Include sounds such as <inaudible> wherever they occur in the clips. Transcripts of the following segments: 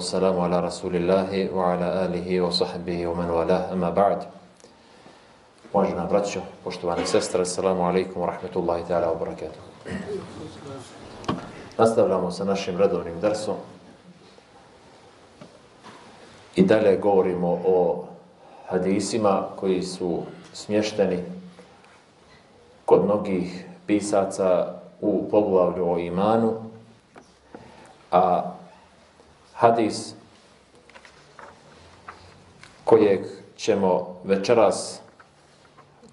salatu wassalamu ala rasulillahi wa ala alihi wa sahbihi wa man wala ama. Uvažena braćo, poštovane sestre, assalamu alaikum wa rahmetullahi ta'ala wa barakatuh. Nastavljamo sa našim redovnim dersom. I dalje govorimo o hadisima koji su smješteni kod mnogih pisaca u poglavlju o imanu, a hadis kojeg ćemo večeras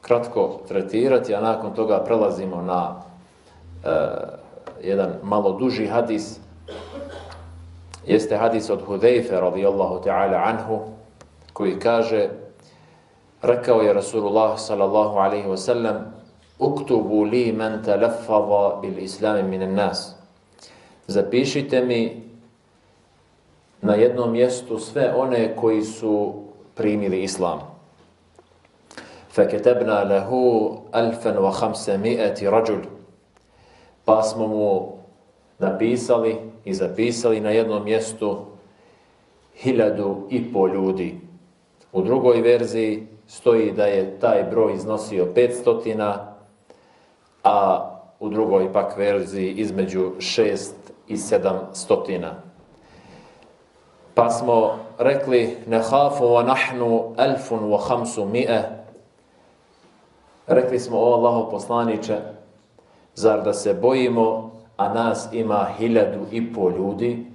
kratko tretirati, a nakon toga prelazimo na e, jedan malo duži hadis. Jeste hadis od Hudejfe radijallahu ta'ala anhu koji kaže rekao je Rasulullah sallallahu alaihi wa sallam uktubu li man talaffava bil islami minan nas. Zapišite mi na jednom mjestu sve one koji su primili islam. فكتبنا له ألفا وخمسمائة رجل pa smo mu napisali i zapisali na jednom mjestu hiljadu i pol ljudi. U drugoj verziji stoji da je taj broj iznosio 500, a u drugoj pak verziji između 6 i 700. Pa smo rekli nehafu wa nahnu alfun wa hamsu mi'e Rekli smo, o Allaho poslaniče, zar da se bojimo, a nas ima hiljadu i pol ljudi?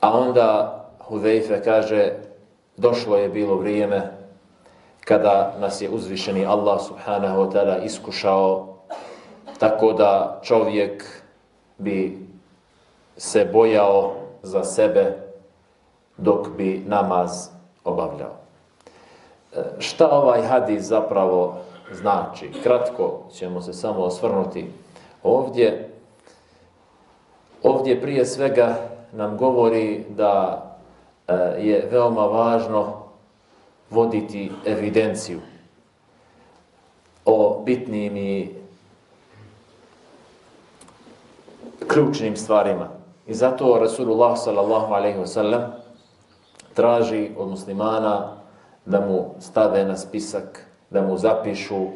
A onda Hudejfe kaže, došlo je bilo vrijeme kada nas je uzvišeni Allah subhanahu wa ta'ala iskušao tako da čovjek bi se bojao za sebe dok bi namaz obavljao. Šta ovaj hadis zapravo znači? Kratko ćemo se samo osvrnuti ovdje. Ovdje prije svega nam govori da je veoma važno voditi evidenciju o bitnim i ključnim stvarima. I zato Rasulullah sallallahu alaihi wasallam traži od muslimana da mu stave na spisak, da mu zapišu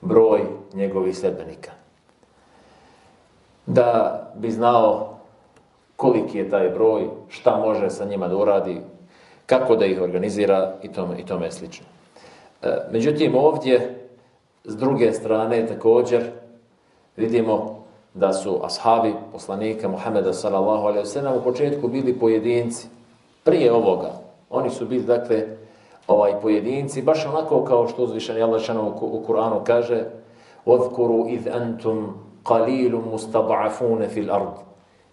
broj njegovih sljedbenika. Da bi znao koliki je taj broj, šta može sa njima da uradi, kako da ih organizira i tome, i tome slično. Međutim, ovdje, s druge strane, također vidimo da su ashabi poslanika Muhammeda sallallahu alaihi u početku bili pojedinci. Prije ovoga, oni su bili, dakle, ovaj pojedinci, baš onako kao što uzvišeni Allah u Kur'anu kaže وَذْكُرُوا إِذْ أَنْتُمْ قَلِيلٌ مُسْتَضْعَفُونَ فِي الْأَرْضِ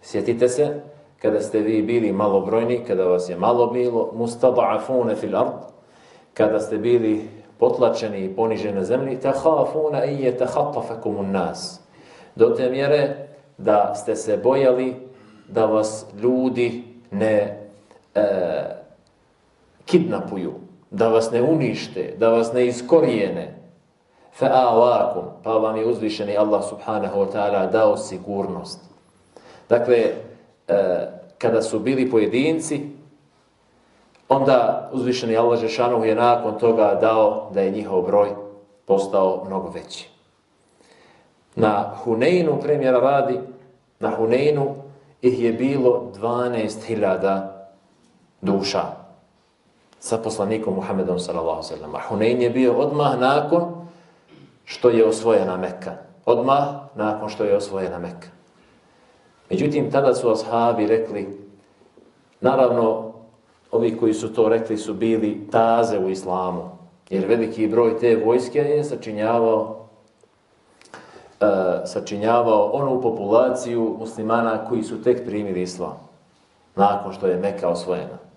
Sjetite se, kada ste vi bili malobrojni, kada vas je malo bilo, مُسْتَضْعَفُونَ فِي الْأَرْضِ Kada ste bili potlačeni i poniženi na zemlji, تَخَافُونَ أَنْ يَتَحَطَّفَكُمُ النَّاسِ Do te mjere da ste se bojali da vas ljudi ne e, kidnapuju, da vas ne unište, da vas ne iskorijene. Fa'awakum, pa vam je uzvišeni Allah subhanahu wa ta'ala dao sigurnost. Dakle, e, kada su bili pojedinci, onda uzvišeni Allah Žešanohu je nakon toga dao da je njihov broj postao mnogo veći. Na Huneinu, premjera radi, na Huneinu ih je bilo 12.000 duša sa poslanikom Muhammedom sallam. A Hunein je bio odmah nakon što je osvojena Mekka. Odmah nakon što je osvojena Mekka. Međutim, tada su ashabi rekli, naravno, ovi koji su to rekli su bili taze u islamu, jer veliki broj te vojske je sačinjavao uh, sačinjavao onu populaciju muslimana koji su tek primili islam nakon što je Mekka osvojena.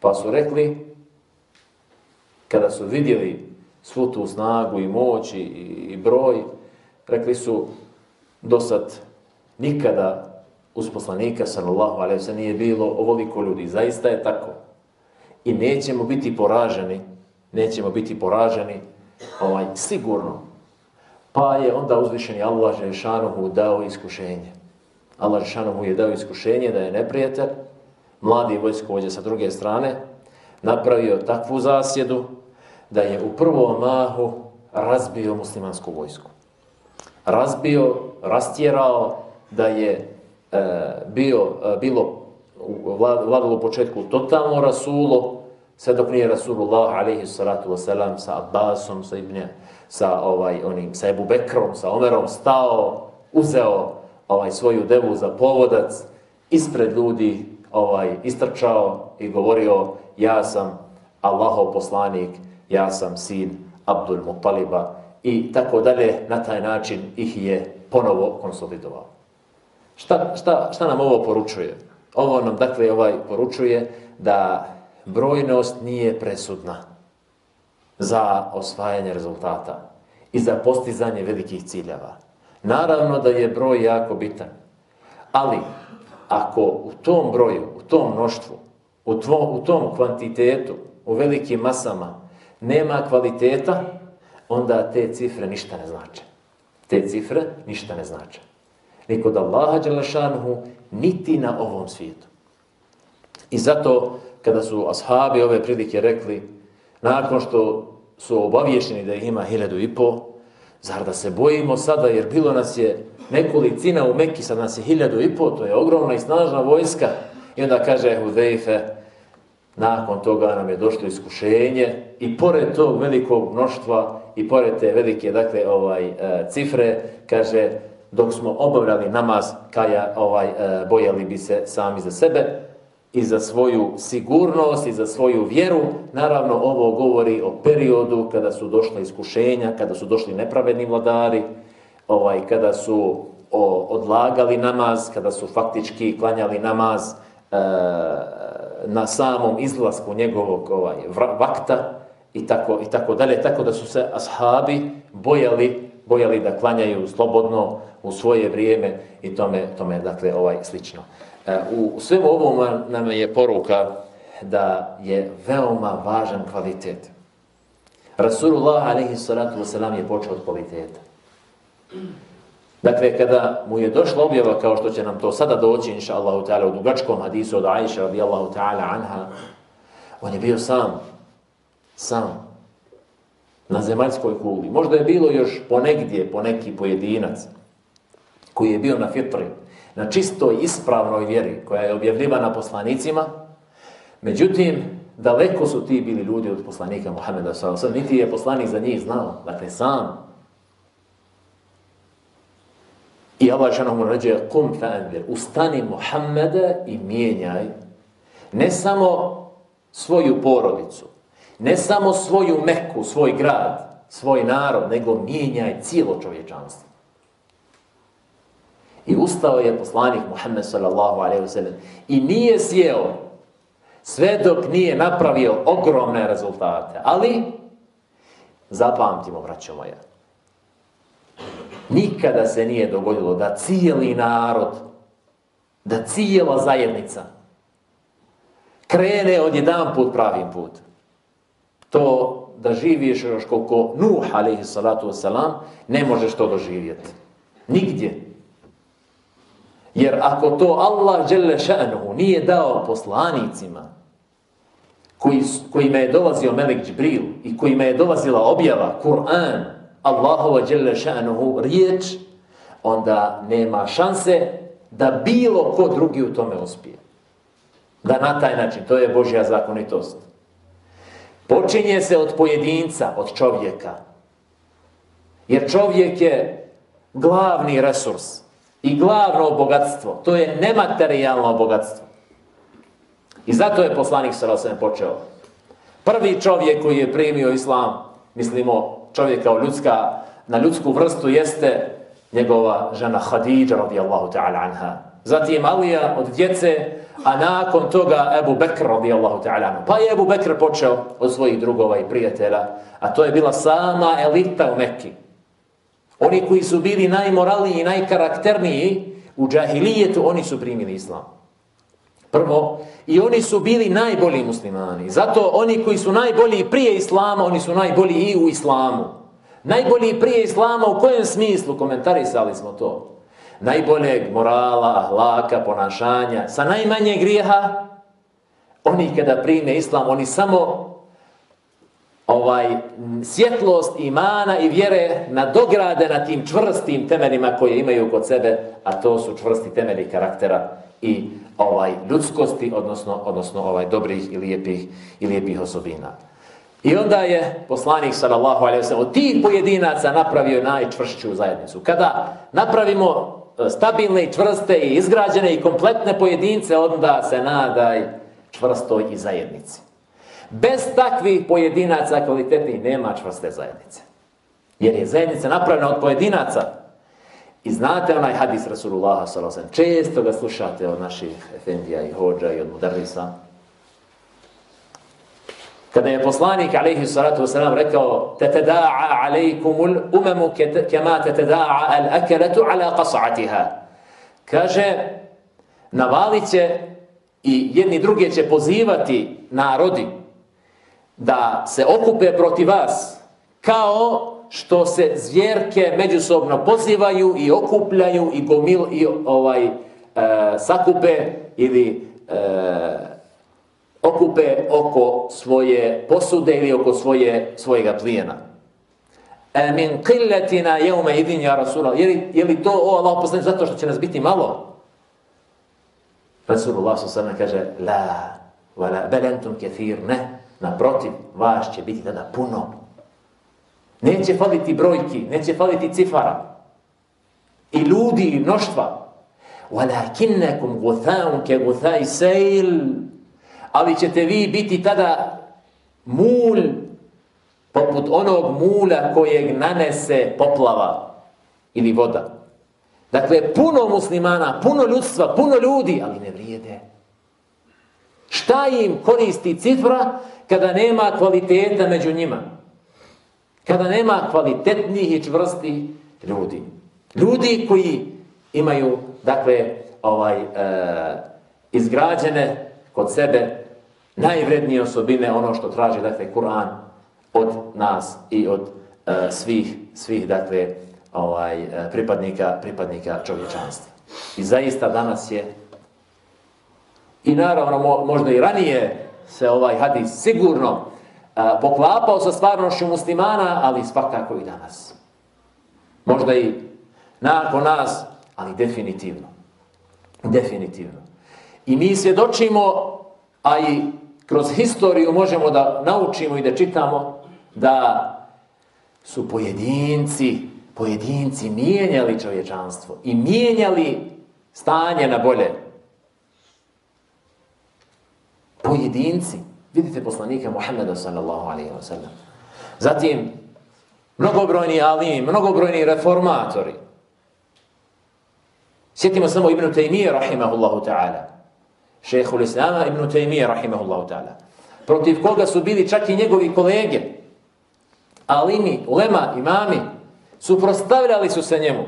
Pa su rekli, kada su vidjeli svu tu snagu i moć i, i broj, rekli su, do sad nikada uz poslanika, sallallahu alaihi se nije bilo ovoliko ljudi. Zaista je tako. I nećemo biti poraženi, nećemo biti poraženi, ovaj, sigurno. Pa je onda uzvišeni Allah Žešanuhu dao iskušenje. Allah mu je dao iskušenje da je neprijatelj, mladi vojskovođe sa druge strane, napravio takvu zasjedu da je u prvom mahu razbio muslimansku vojsku. Razbio, rastjerao da je e, bio, e, bilo vladalo u početku totalno rasulo, sve dok nije Rasulullah alaihi salatu wasalam sa Abbasom, sa Ibn, sa ovaj onim sa Ebu Bekrom, sa Omerom stao, uzeo ovaj svoju devu za povodac, ispred ljudi ovaj istrčao i govorio ja sam Allahov poslanik, ja sam sin Abdul Muttaliba i tako dalje, na taj način ih je ponovo konsolidovao. Šta, šta, šta nam ovo poručuje? Ovo nam dakle ovaj poručuje da brojnost nije presudna za osvajanje rezultata i za postizanje velikih ciljeva. Naravno da je broj jako bitan, ali ako u tom broju, u tom mnoštvu, u, u tom kvantitetu, u velikim masama nema kvaliteta, onda te cifre ništa ne znače. Te cifre ništa ne znače. Ni kod Allaha Đelešanhu, niti na ovom svijetu. I zato, kada su ashabi ove prilike rekli, nakon što su obavješeni da ih ima hiljadu i po, zar da se bojimo sada, jer bilo nas je nekolicina u Mekki, sad nas je hiljadu i po, to je ogromna i snažna vojska. I onda kaže Hudejfe, nakon toga nam je došlo iskušenje i pored tog velikog mnoštva i pored te velike dakle, ovaj, e, cifre, kaže, dok smo obavljali namaz, kaja, ovaj, e, bojali bi se sami za sebe, i za svoju sigurnost i za svoju vjeru. Naravno, ovo govori o periodu kada su došla iskušenja, kada su došli nepravedni vladari, ovaj, kada su odlagali namaz, kada su faktički klanjali namaz e, na samom izlasku njegovog ovaj, vakta i tako, i tako dalje. Tako da su se ashabi bojali, bojali da klanjaju slobodno u svoje vrijeme i tome, tome dakle, ovaj, slično. E, u svemu ovom nam je poruka da je veoma važan kvalitet. Rasulullah alaihi salatu wasalam je počeo od kvaliteta. Dakle, kada mu je došla objava, kao što će nam to sada doći, inša Allahu ta'ala, u dugačkom hadisu od Aisha radijallahu ta'ala anha, on je bio sam, sam, na zemaljskoj kuli. Možda je bilo još ponegdje, poneki pojedinac, koji je bio na fitri, na čistoj, ispravnoj vjeri, koja je objavljivana poslanicima, međutim, daleko su ti bili ljudi od poslanika Muhammeda s.a.v. Niti je poslanik za njih znao, dakle sam, I Allah žena mu ređe, kum fa'andir, ustani Muhammede i mijenjaj ne samo svoju porodicu, ne samo svoju meku, svoj grad, svoj narod, nego mijenjaj cijelo čovječanstvo. I ustao je poslanik Muhammed sallallahu alaihi wasallam i nije sjeo sve dok nije napravio ogromne rezultate. Ali, zapamtimo, braćo moja, Nikada se nije dogodilo da cijeli narod, da cijela zajednica krene od jedan put pravim put. To da živiš još koliko Nuh, alaihi salatu wasalam, ne možeš to doživjeti. Nigdje. Jer ako to Allah dželle šanuhu nije dao poslanicima koji, kojima je dolazio Melek Džibril i kojima je dolazila objava, Kur'an, Allahova dželle šanuhu riječ, onda nema šanse da bilo ko drugi u tome uspije. Da na taj način, to je Božja zakonitost. Počinje se od pojedinca, od čovjeka. Jer čovjek je glavni resurs i glavno bogatstvo. To je nematerijalno bogatstvo. I zato je poslanik Sarasem počeo. Prvi čovjek koji je primio islam, mislimo čovjek kao ljudska, na ljudsku vrstu jeste njegova žena Hadidža radijallahu ta'ala anha. Zatim Alija od djece, a nakon toga Ebu Bekr radijallahu ta'ala anha. Pa je Ebu Bekr počeo od svojih drugova i prijatelja, a to je bila sama elita u Mekki. Oni koji su bili najmoralniji i najkarakterniji u džahilijetu, oni su primili islam. Prvo, i oni su bili najbolji muslimani. Zato oni koji su najbolji prije islama, oni su najbolji i u islamu. Najbolji prije islama u kojem smislu? Komentarisali smo to. najboljeg morala, ahlaka, ponašanja, sa najmanje grijeha, oni kada prime islam, oni samo ovaj svjetlost imana i vjere nadograde na tim čvrstim temeljima koje imaju kod sebe, a to su čvrsti temelji karaktera i ovaj ljudskosti, odnosno, odnosno ovaj dobrih i lijepih, i lijepih osobina. I onda je poslanik sallallahu alejhi ve od tih pojedinaca napravio najčvršću zajednicu. Kada napravimo e, stabilne i čvrste i izgrađene i kompletne pojedince, onda se nadaj čvrstoj i zajednici. Bez takvih pojedinaca kvalitetnih nema čvrste zajednice. Jer je zajednica napravljena od pojedinaca. I znate onaj hadis Rasulullaha sallallahu često ga slušate od naših efendija i hođa i od mudarisa. Kada je poslanik alejhi salatu vesselam rekao tetada'a alejkumul umamu kama tetada'a al-akalatu ala qas'atiha. Kaže navaliće i jedni druge će pozivati narodi da se okupe protiv vas kao što se zvjerke međusobno pozivaju i okupljaju i gomil i ovaj e, sakupe ili e, okupe oko svoje posude ili oko svoje svojega plijena. E min qilletina jeume idin ja Rasulullah. Je je li to o Allah poslani zato što će nas biti malo? Rasulullah sallam kaže la, wala belentum kethir, ne. Naprotiv, vas će biti tada puno. Neće faliti brojki, neće faliti cifara. I ljudi, i mnoštva. Guthaun ke guthai sejl. Ali ćete vi biti tada mul poput onog mula kojeg nanese poplava ili voda. Dakle, puno muslimana, puno ljudstva, puno ljudi, ali ne vrijede. Šta im koristi cifra kada nema kvaliteta među njima? Kada nema kvalitetnih i čvrstih ljudi. Ljudi koji imaju, dakle, ovaj, e, izgrađene kod sebe najvrednije osobine, ono što traži, dakle, Kur'an od nas i od e, svih, svih, dakle, ovaj, e, pripadnika, pripadnika čovječanstva. I zaista danas je i naravno možda i ranije se ovaj hadis sigurno a, poklapao sa stvarnošću muslimana, ali svakako i danas. Možda i nakon nas, ali definitivno. Definitivno. I mi svjedočimo, a i kroz historiju možemo da naučimo i da čitamo da su pojedinci, pojedinci mijenjali čovječanstvo i mijenjali stanje na bolje. Pojedinci. Vidite poslanika Muhammeda sallallahu alaihi wa sallam. Zatim, mnogobrojni alimi, mnogobrojni reformatori. Sjetimo samo Ibn Taymiye, rahimahullahu ta'ala. Šehhul Islama Ibn Taymiye, rahimahullahu ta'ala. Protiv koga su bili čak i njegovi kolege. Alimi, ulema, imami, suprostavljali su se njemu.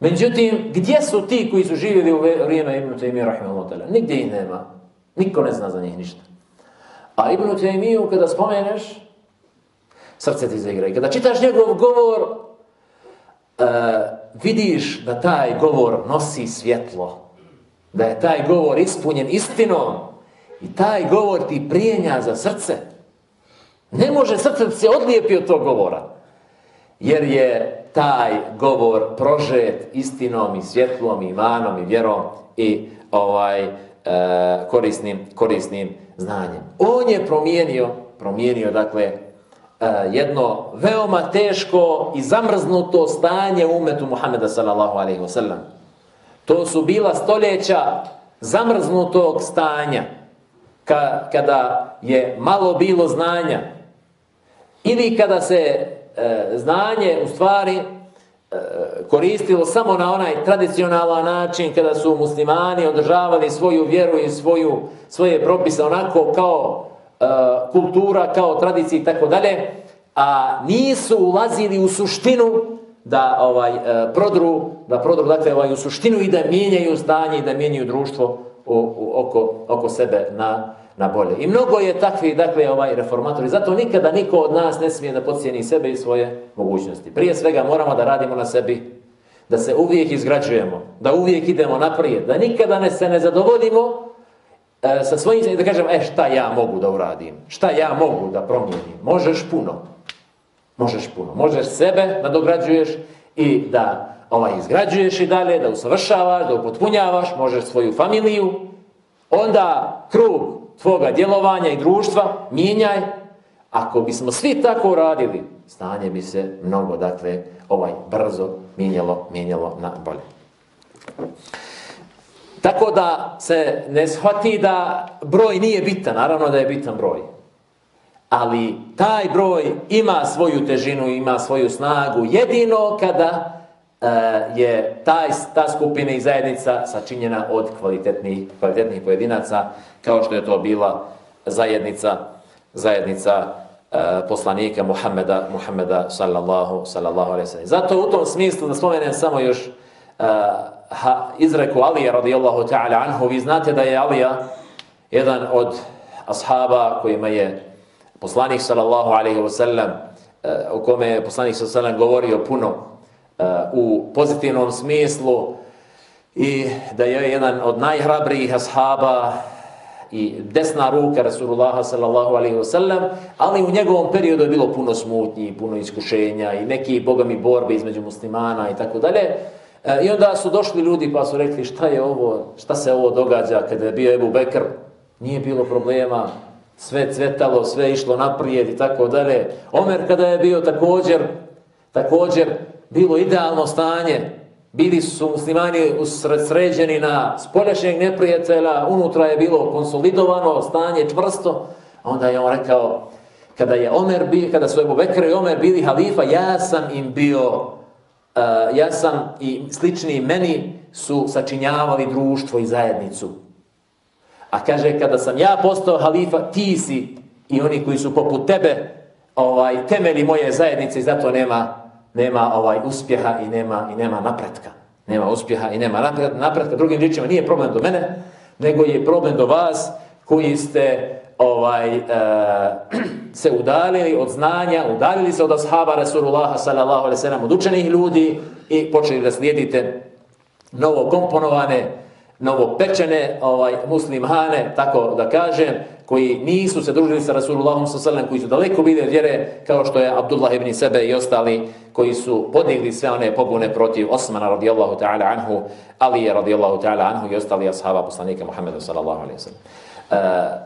Međutim, gdje su ti koji su živjeli u vrijeme Ibn Taymiye, rahimahullahu ta'ala? Nigdje ih nema. Niko ne zna za njih ništa. A Ibn Taymiju kada spomeneš, srce ti zaigra. I kada čitaš njegov govor, uh, vidiš da taj govor nosi svjetlo. Da je taj govor ispunjen istinom. I taj govor ti prijenja za srce. Ne može srce se odlijepi od tog govora. Jer je taj govor prožet istinom i svjetlom i imanom i vjerom i ovaj korisnim, korisnim znanjem. On je promijenio, promijenio dakle, e, jedno veoma teško i zamrznuto stanje umetu Muhammeda sallallahu alaihi wa sallam. To su bila stoljeća zamrznutog stanja ka, kada je malo bilo znanja ili kada se e, znanje u stvari E, koristilo samo na onaj tradicionalan način kada su muslimani održavali svoju vjeru i svoju, svoje propise onako kao e, kultura, kao tradicija i tako dalje, a nisu ulazili u suštinu da ovaj e, prodru, da prodru dakle ovaj u suštinu i da mijenjaju stanje i da mijenjaju društvo u, u, oko, oko sebe na na bolje. I mnogo je takvi, dakle, ovaj reformatori. Zato nikada niko od nas ne smije da pocijeni sebe i svoje mogućnosti. Prije svega moramo da radimo na sebi, da se uvijek izgrađujemo, da uvijek idemo naprijed, da nikada ne se ne zadovoljimo e, sa svojim, da kažem, e šta ja mogu da uradim, šta ja mogu da promijenim. Možeš puno, možeš puno. Možeš sebe da dograđuješ i da ovaj, izgrađuješ i dalje, da usavršavaš, da upotpunjavaš, možeš svoju familiju, onda krug tvoga djelovanja i društva mijenjaj. Ako bismo svi tako radili, stanje bi se mnogo, dakle, ovaj brzo mijenjalo, mijenjalo na bolje. Tako da se ne shvati da broj nije bitan, naravno da je bitan broj. Ali taj broj ima svoju težinu, ima svoju snagu jedino kada je taj, ta skupina i zajednica sačinjena od kvalitetnih, kvalitetnih pojedinaca, kao što je to bila zajednica, zajednica E, poslanika Muhammeda, Muhammeda sallallahu, sallallahu alaihi. Zato u tom smislu da spomenem samo još uh, ha, izreku Alija radijallahu ta'ala anhu. Vi znate da je Alija jedan od ashaba kojima je poslanik sallallahu alaihi sallam uh, o kome je poslanik sallallahu alaihi sallam govorio puno u pozitivnom smislu i da je jedan od najhrabrijih ashaba i desna ruka Rasulullaha sallallahu alaihi wasallam, ali u njegovom periodu je bilo puno smutnji, puno iskušenja i neki bogami borbe između muslimana i tako dalje. E, I onda su došli ljudi pa su rekli šta je ovo, šta se ovo događa kada je bio Ebu Bekr, nije bilo problema, sve cvetalo, sve išlo naprijed i tako dalje. Omer kada je bio također, također bilo idealno stanje, Bili su muslimani sređeni na spoljašnjeg neprijatelja, unutra je bilo konsolidovano, stanje čvrsto. Onda je on rekao, kada je Omer bio, kada su Ebu Bekr i Omer bili halifa, ja sam im bio, uh, ja sam i slični meni su sačinjavali društvo i zajednicu. A kaže, kada sam ja postao halifa, ti si i oni koji su poput tebe, ovaj temeli moje zajednice i zato nema nema ovaj uspjeha i nema i nema napretka. Nema uspjeha i nema napretka. Drugim riječima nije problem do mene, nego je problem do vas koji ste ovaj uh, <clears throat> se udalili od znanja, udalili se od ashaba Rasulullaha sallallahu alejhi ve sellem od učenih ljudi i počeli da slijedite novo komponovane, novo pečene ovaj muslimane, tako da kažem, koji nisu se družili sa Rasulullahom sallallahu koji su daleko bili od vjere, kao što je Abdullah ibn Sebe i ostali koji su podigli sve one pobune protiv Osmana radijallahu ta'ala anhu, Ali radijallahu ta'ala anhu i ostali ashaba poslanika Muhammeda sallallahu alaihi wasallam. Uh,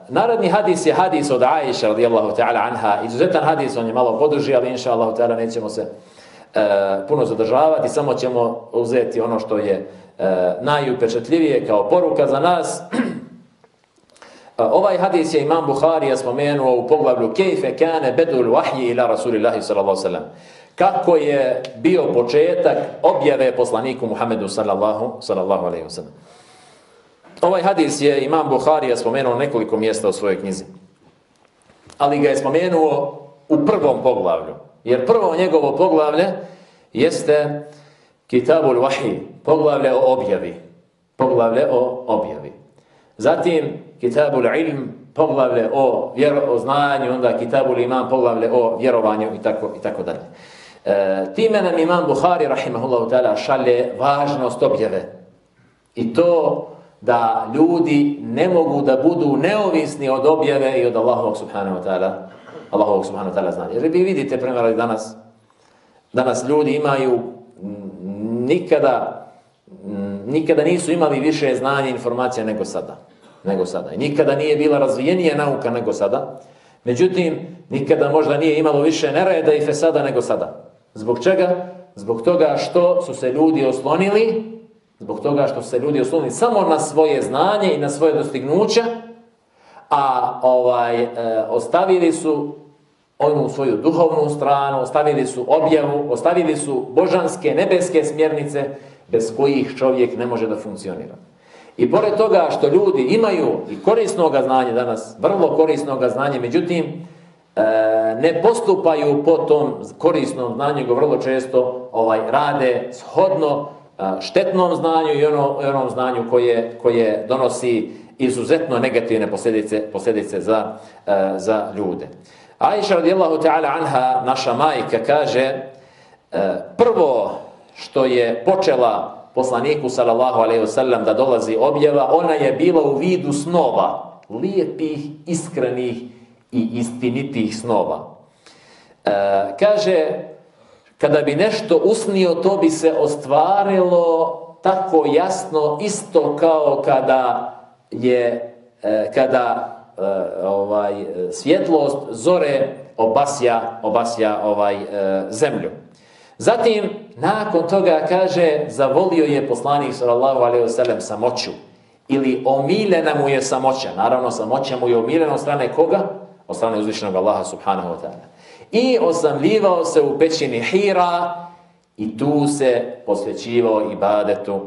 naredni hadis je hadis od Aisha radijallahu ta'ala anha. Izuzetan hadis, on je malo poduži, ali inša Allah ta'ala nećemo se uh, puno zadržavati, samo ćemo uzeti ono što je najupečetljivije kao poruka za nas. <clears throat> Ovaj hadis je imam Buharija spomenuo u poglavlju Kejfe kane bedul vahji ila Rasulillahi sallallahu. Kako je bio početak objave poslaniku Muhammedu sallallahu. Ovaj hadis je imam Buharija spomenuo nekoliko mjesta u svojoj knjizi. Ali ga je spomenuo u prvom poglavlju. Jer prvo njegovo poglavlje jeste Kitabul Vahij, poglavlje o objavi. Poglavlje o objavi. Zatim Kitabul Ilm, poglavlje o, vjero, o znanju, onda Kitabul Iman, poglavlje o vjerovanju i tako, i tako dalje. E, time nam Imam Buhari, rahimahullahu ta'ala, šalje važnost objave. I to da ljudi ne mogu da budu neovisni od objave i od Allahovog subhanahu wa ta'ala Allahovog subhanahu wa ta'ala znanja. Jer vi vidite, primjer, danas, danas ljudi imaju nikada nikada nisu imali više znanja i informacija nego sada. Nego sada. I nikada nije bila razvijenija nauka nego sada. Međutim, nikada možda nije imalo više nereda i fesada nego sada. Zbog čega? Zbog toga što su se ljudi oslonili, zbog toga što su se ljudi oslonili samo na svoje znanje i na svoje dostignuća, a ovaj e, ostavili su onu svoju duhovnu stranu, ostavili su objavu, ostavili su božanske, nebeske smjernice bez kojih čovjek ne može da funkcionira. I pored toga što ljudi imaju i korisnog znanja danas, vrlo korisnog znanja, međutim, e, ne postupaju po tom korisnom znanju, go vrlo često ovaj rade shodno e, štetnom znanju i ono, onom znanju koje, koje donosi izuzetno negativne posljedice, posljedice za, e, za ljude. Aisha radijallahu ta'ala anha, naša majka, kaže prvo što je počela poslaniku sallallahu alejhi ve da dolazi objava, ona je bila u vidu snova, lijepih, iskrenih i istinitih snova. E, kaže, kada bi nešto usnio, to bi se ostvarilo tako jasno, isto kao kada je e, kada e, ovaj svjetlost zore obasja, obasja ovaj zemlju. Zatim, nakon toga kaže, zavolio je poslanik sallallahu alejhi ve sellem samoću ili omiljena mu je samoća. Naravno, samoća mu je omiljena od strane koga? Od strane uzvišenog Allaha subhanahu wa ta'ala. I osamljivao se u pećini Hira i tu se posvećivao ibadetu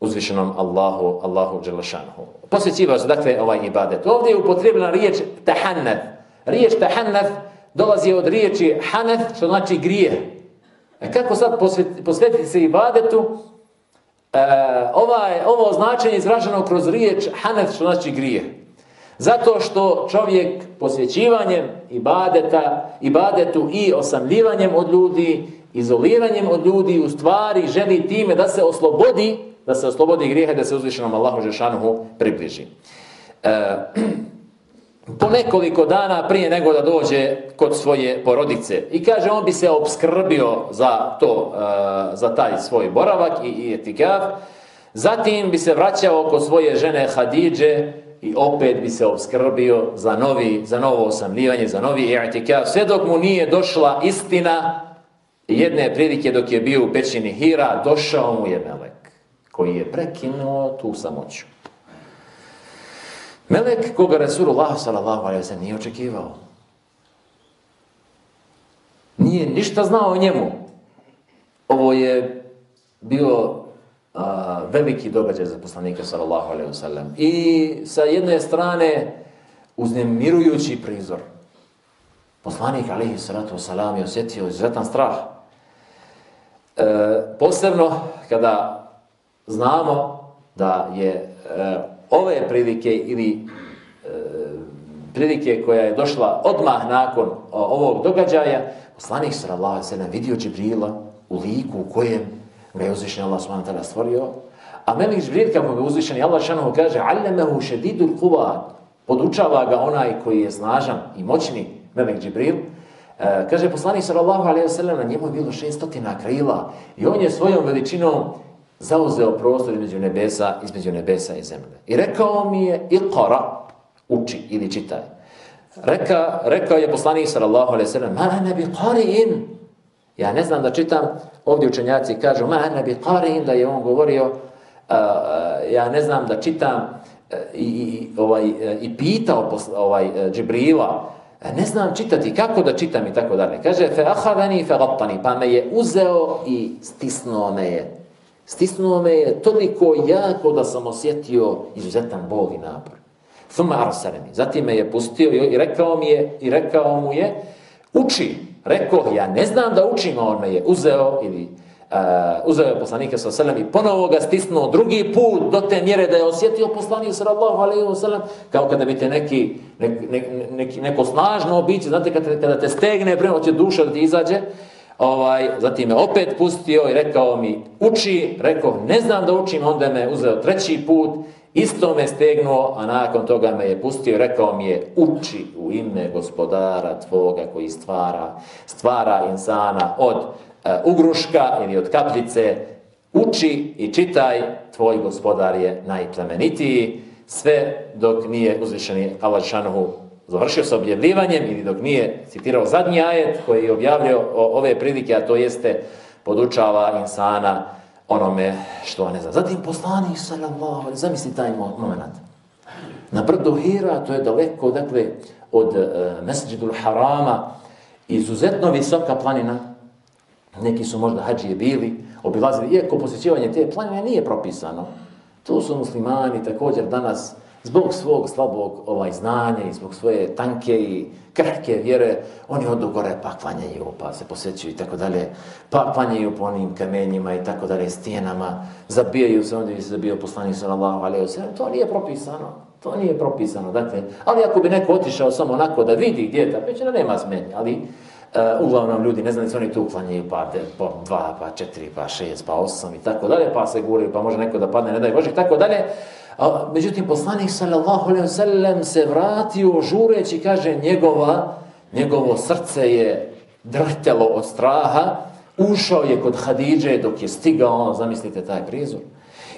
uzvišenom Allahu, Allahu Đelešanhu. Posvećivao se, dakle, ovaj ibadet. Ovdje je upotrebljena riječ tahannat. Riječ tahannat dolazi od riječi hanat, što znači grije. E kako sad posvetiti se ibadetu? E, ovaj, ovo značenje izraženo kroz riječ hanet, što znači grije. Zato što čovjek posvećivanjem ibadeta, ibadetu i osamljivanjem od ljudi, izoliranjem od ljudi, u stvari želi time da se oslobodi, da se oslobodi grijeha, da se uzvišenom Allahu Žešanuhu približi. E, po nekoliko dana prije nego da dođe kod svoje porodice. I kaže, on bi se obskrbio za to, e, za taj svoj boravak i, etikaf. Zatim bi se vraćao kod svoje žene Hadidže i opet bi se obskrbio za, novi, za novo osamljivanje, za novi etikaf. Sve dok mu nije došla istina, jedne prilike dok je bio u pećini Hira, došao mu je Melek, koji je prekinuo tu samoću. Melek koga alaihi wa nije očekivao. Nije ništa znao o njemu. Ovo je bio veliki događaj za poslanika wa I sa jedne strane uznemirujući prizor. Poslanik alaihi salatu wasalam je osjetio izuzetan strah. E, posebno kada znamo da je e, ove prilike ili e, prilike koja je došla odmah nakon ovog događaja, poslanik sallallahu se vidio Džibrila u liku u kojem ga je uzvišen Allah subhanahu stvorio, a Melik Džibril, kako ga uzvišen Allah šanuhu kaže, allamahu šedidul kuva, podučava ga onaj koji je snažan i moćni, Melik Džibril, e, kaže poslanik sallallahu alejhi ve sellem na njemu je bilo 600 krila i on je svojom veličinom zauzeo prostor između nebesa, između nebesa i zemlje. I rekao mi je iqara, uči ili čitaj. Reka, rekao je poslanik sallallahu alejhi ve sellem: "Ma ana bi qari'in." Ja ne znam da čitam. Ovdje učenjaci kažu: "Ma ana bi qari'in" da je on govorio uh, ja ne znam da čitam uh, i, ovaj, uh, i pitao ovaj Džibrila ne znam čitati, kako da čitam i tako dalje. Kaže, fe ahadani fe pa me je uzeo i stisnuo me je. Stisnuo me je toliko jako da sam osjetio izuzetan bol i napor. Thumma arsalani. Zatim me je pustio i rekao, mi je, i rekao mu je, uči. Rekao, ja ne znam da učim, on me je uzeo ili uh, uzeo je poslanika sa i ponovo ga stisnuo drugi put do te mjere da je osjetio poslanik sallallahu alejhi ve kao kada bi te neki, neki, neko snažno biće, znate kada, kada te stegne prema će duša da ti izađe, Ovaj, zatim me opet pustio i rekao mi uči, rekao ne znam da učim, onda me uzeo treći put, isto me stegnuo, a nakon toga me je pustio i rekao mi je uči u ime gospodara tvoga koji stvara, stvara insana od uh, ugruška ili od kapljice, uči i čitaj, tvoj gospodar je najplemenitiji, sve dok nije uzvišeni Allah završio sa objavljivanjem ili dok nije citirao zadnji ajet koji je objavljio ove prilike, a to jeste podučava insana onome što ne zna. Zatim poslanik sallallahu zamisli taj moment. Na brdu Hira, to je daleko, dakle, od uh, Harama, izuzetno visoka planina, neki su možda hađije bili, obilazili, iako posjećivanje te planine nije propisano. To su muslimani također danas Zbog svog slabog ovaj, znanja i zbog svoje tanke i krhke vjere, oni odu gore pa klanjaju, pa se posjećuju i tako dalje, pa klanjaju po onim kamenjima i tako dalje, stijenama, zabijaju se ondje se zabio poslanik sallallahu alaihi. To nije propisano. To nije propisano. Dakle, ali ako bi neko otišao samo onako da vidi gdje je ta pećina, nema smenja. Ali e, uglavnom ljudi, ne znam, se oni tu uklanjaju pa, po dva, pa četiri, pa šest, pa osam i tako dalje, pa se guri, pa može neko da padne, ne daj Bože, tako dalje. A, međutim, poslanik sallallahu alaihi se vratio žureći, kaže, njegova, njegovo srce je drhtelo od straha, ušao je kod Hadidže dok je stigao, zamislite taj prizor,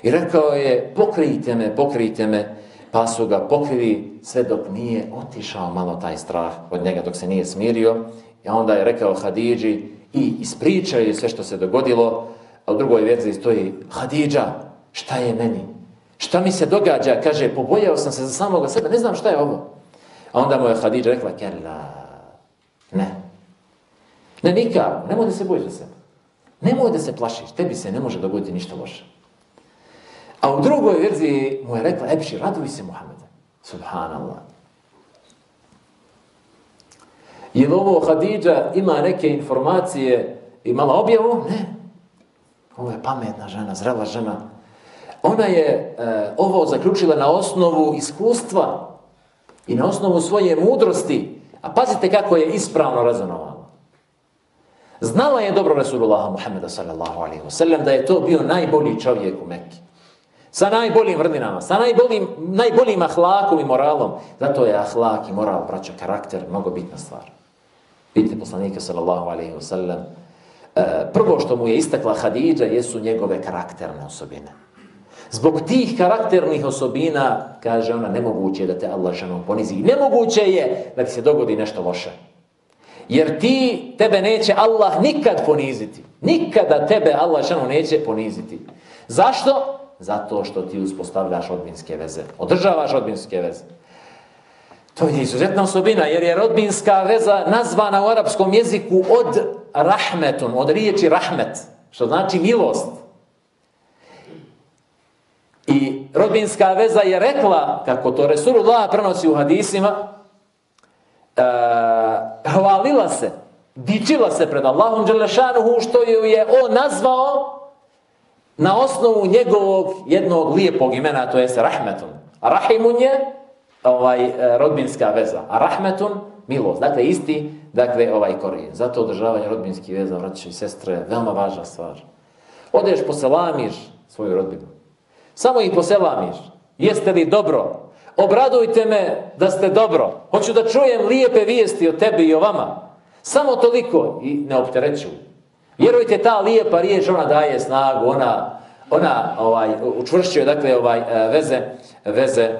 i rekao je, pokrijte me, pokrijte me, pa su ga pokrili sve dok nije otišao malo taj strah od njega, dok se nije smirio. I onda je rekao Hadidži i ispričao je sve što se dogodilo, a u drugoj verziji stoji Hadidža, šta je meni? Šta mi se događa? Kaže, pobojao sam se za samoga sebe, ne znam šta je ovo. A onda mu je Hadidža rekla, Kella, ne. Ne, nikako, nemoj da se bojiš za sebe. Nemoj da se plašiš, tebi se ne može dogoditi ništa loše. A u drugoj verziji mu je rekla, Epši, raduj se Muhammede. Subhanallah. Je li ovo Hadidža ima neke informacije, imala objavu? Ne. Ovo je pametna žena, zrela žena. Ona je e, ovo zaključila na osnovu iskustva i na osnovu svoje mudrosti. A pazite kako je ispravno razonovala. Znala je dobro Rasulullah Muhammeda sallallahu alaihi wa sallam da je to bio najbolji čovjek u Mekki. Sa najboljim vrlinama, sa najboljim, najboljim ahlakom i moralom. Zato je ahlak i moral, braćo, karakter, mnogo bitna stvar. Vidite poslanika sallallahu alaihi wa sallam. E, prvo što mu je istakla Hadidža jesu njegove karakterne osobine. Zbog tih karakternih osobina, kaže ona, nemoguće je da te Allah ženom ponizi. Nemoguće je da ti se dogodi nešto loše. Jer ti, tebe neće Allah nikad poniziti. Nikada tebe Allah ženom neće poniziti. Zašto? Zato što ti uspostavljaš rodbinske veze. Održavaš rodbinske veze. To je izuzetna osobina, jer je rodbinska veza nazvana u arapskom jeziku od rahmetun, od riječi rahmet, što znači milost. I rodbinska veza je rekla, kako to Resulullah prenosi u hadisima, uh, hvalila se, dičila se pred Allahom Đelešanuhu, što ju je on nazvao na osnovu njegovog jednog lijepog imena, to je Rahmetun. Rahimun je ovaj, e, rodbinska veza, a Rahmetun milost. Dakle, isti, dakle, ovaj korijen. Zato održavanje rodbinskih veza, braće i sestre, veoma važna stvar. Odeš poselamiš svoju rodbinu. Samo ih poselamiš. Jeste li dobro? Obradujte me da ste dobro. Hoću da čujem lijepe vijesti o tebi i o vama. Samo toliko i ne opterećuj. Vjerujte, ta lijepa riječ, ona daje snagu, ona, ona ovaj, učvršćuje dakle, ovaj, e, veze, veze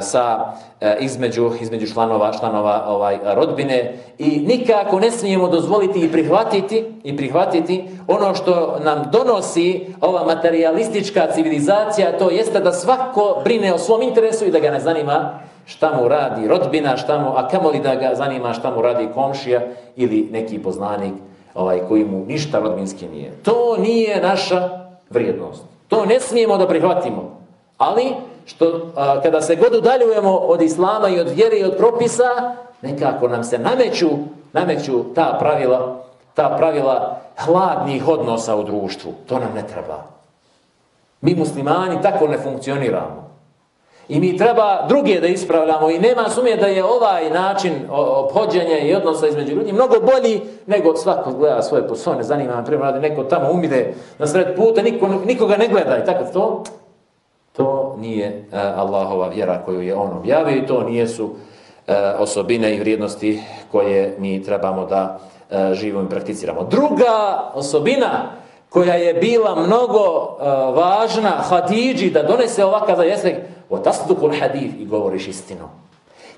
sa, e, između, između članova, članova ovaj, rodbine i nikako ne smijemo dozvoliti i prihvatiti, i prihvatiti ono što nam donosi ova materialistička civilizacija, to jeste da svako brine o svom interesu i da ga ne zanima šta mu radi rodbina, šta mu, a kamoli da ga zanima šta mu radi komšija ili neki poznanik ovaj, koji mu ništa rodbinski nije. To nije naša vrijednost. To ne smijemo da prihvatimo. Ali, što, kada se god udaljujemo od islama i od vjere i od propisa, nekako nam se nameću, nameću ta pravila, ta pravila hladnih odnosa u društvu. To nam ne treba. Mi muslimani tako ne funkcioniramo. I mi treba druge da ispravljamo i nema sumnje da je ovaj način obhođenja i odnosa između ljudi mnogo bolji nego svako gleda svoje posao, ne zanima treba radi neko tamo umide na sred puta, niko, nikoga ne gleda i tako to. To nije uh, Allahova vjera koju je on objavio i to nije su uh, osobine i vrijednosti koje mi trebamo da uh, živimo i prakticiramo. Druga osobina koja je bila mnogo važna Hadidži da donese ovakav za jesek hadith i govoriš istinu.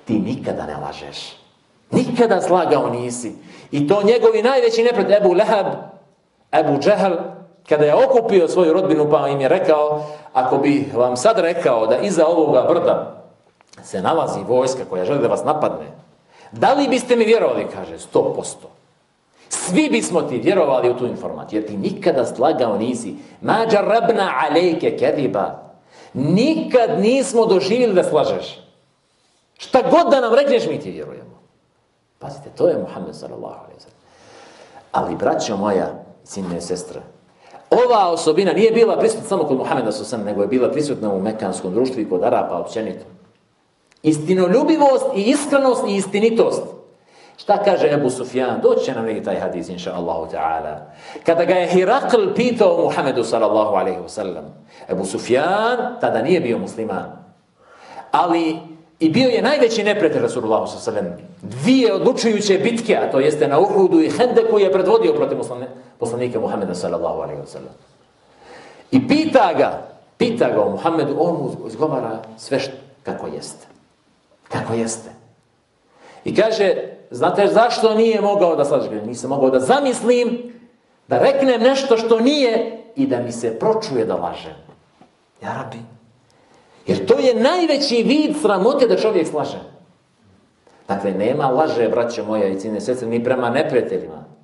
Ti nikada ne lažeš. Nikada slagao nisi. I to njegovi najveći nepred Ebu Lehab, Ebu Džehl, kada je okupio svoju rodbinu pa im je rekao, ako bi vam sad rekao da iza ovoga brda se nalazi vojska koja želi da vas napadne, da li biste mi vjerovali? Kaže, sto posto. Svi bismo ti vjerovali u tu informaciju, jer ti nikada slagao nisi. Mađa rabna alejke kediba. Nikad nismo doživjeli da slažeš. Šta god da nam rekneš, mi ti vjerujemo. Pazite, to je Muhammed sallallahu alaihi Ali, braćo moja, sinne i sestre, ova osobina nije bila prisutna samo kod Muhammeda sallallahu nego je bila prisutna u mekanskom društvu i kod Arapa općenito. Istinoljubivost i iskrenost i istinitost. Šta kaže Ebu Sufjan? Doći će nam neki taj hadis, inša Allahu ta'ala. Kada ga je Hirakl pitao Muhammedu sallallahu alaihi wa sallam. Ebu Sufjan tada nije bio musliman. Ali i bio je najveći neprijatelj Rasulullahu sallam. Dvije odlučujuće bitke, a to jeste na Uhudu i Hendeku je predvodio protiv poslanika Muhammeda sallallahu alaihi wa sallam. I pita ga, pita ga o Muhammedu, on mu izgovara sve što, kako jeste. Kako jeste. I kaže, znate zašto nije mogao da slaže? Nisam mogao da zamislim, da reknem nešto što nije i da mi se pročuje da lažem. Ja rabi. Jer to je najveći vid sramote da čovjek slaže. Dakle, nema laže, braće moja i cine sestre, ni prema neprijateljima.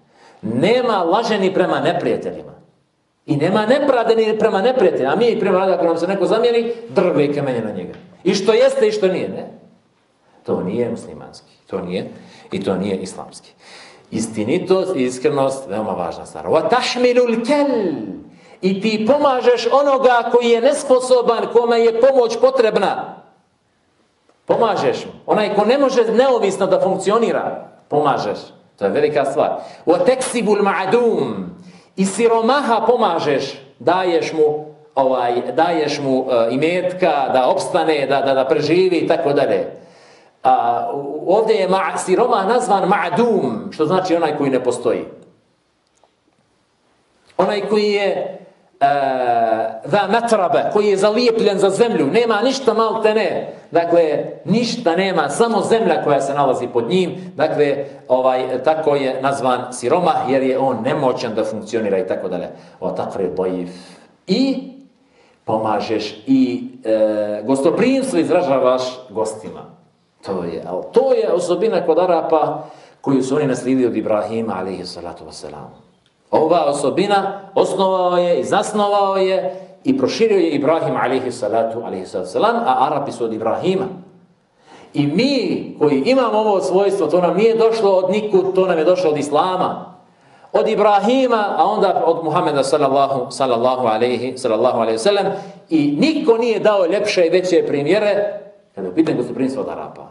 Nema laže ni prema neprijateljima. I nema nepravde ni prema neprijateljima. A mi prema ako nam se neko zamjeri, drve i kamenje na njega. I što jeste i što nije, ne? To nije muslimanski. To nije i to nije islamski. Istinitost i iskrenost, veoma važna stvar. وَتَحْمِلُ kel I ti pomažeš onoga koji je nesposoban, kome je pomoć potrebna. Pomažeš mu. Onaj ko ne može neovisno da funkcionira, pomažeš. To je velika stvar. O teksibul ma'adum. I siromaha pomažeš, daješ mu ovaj, daješ mu uh, imetka, da opstane, da, da, da preživi i tako dalje. A, ovdje je ma, siroma nazvan ma'dum, što znači onaj koji ne postoji. Onaj koji je uh, metrabe, koji je zalijepljen za zemlju, nema ništa malte ne. Dakle, ništa nema, samo zemlja koja se nalazi pod njim. Dakle, ovaj, tako je nazvan siroma, jer je on nemoćan da funkcionira i tako dalje. O takve bojiv. I pomažeš i e, gostoprimstvo izražavaš gostima. To je, to je osobina kod Arapa koju su oni naslijedili od Ibrahima, alihi salatu wasalam. Ova osobina osnovao je i zasnovao je i proširio je Ibrahim, alihi salatu, alihi salatu wasalam, a Arapi su od Ibrahima. I mi koji imamo ovo svojstvo, to nam nije došlo od nikud, to nam je došlo od Islama. Od Ibrahima, a onda od Muhameda sallallahu, sallallahu alaihi, sallallahu alaihi sallam. I niko nije dao ljepše i veće primjere kada je u pitanju gostoprinstva od Arapa.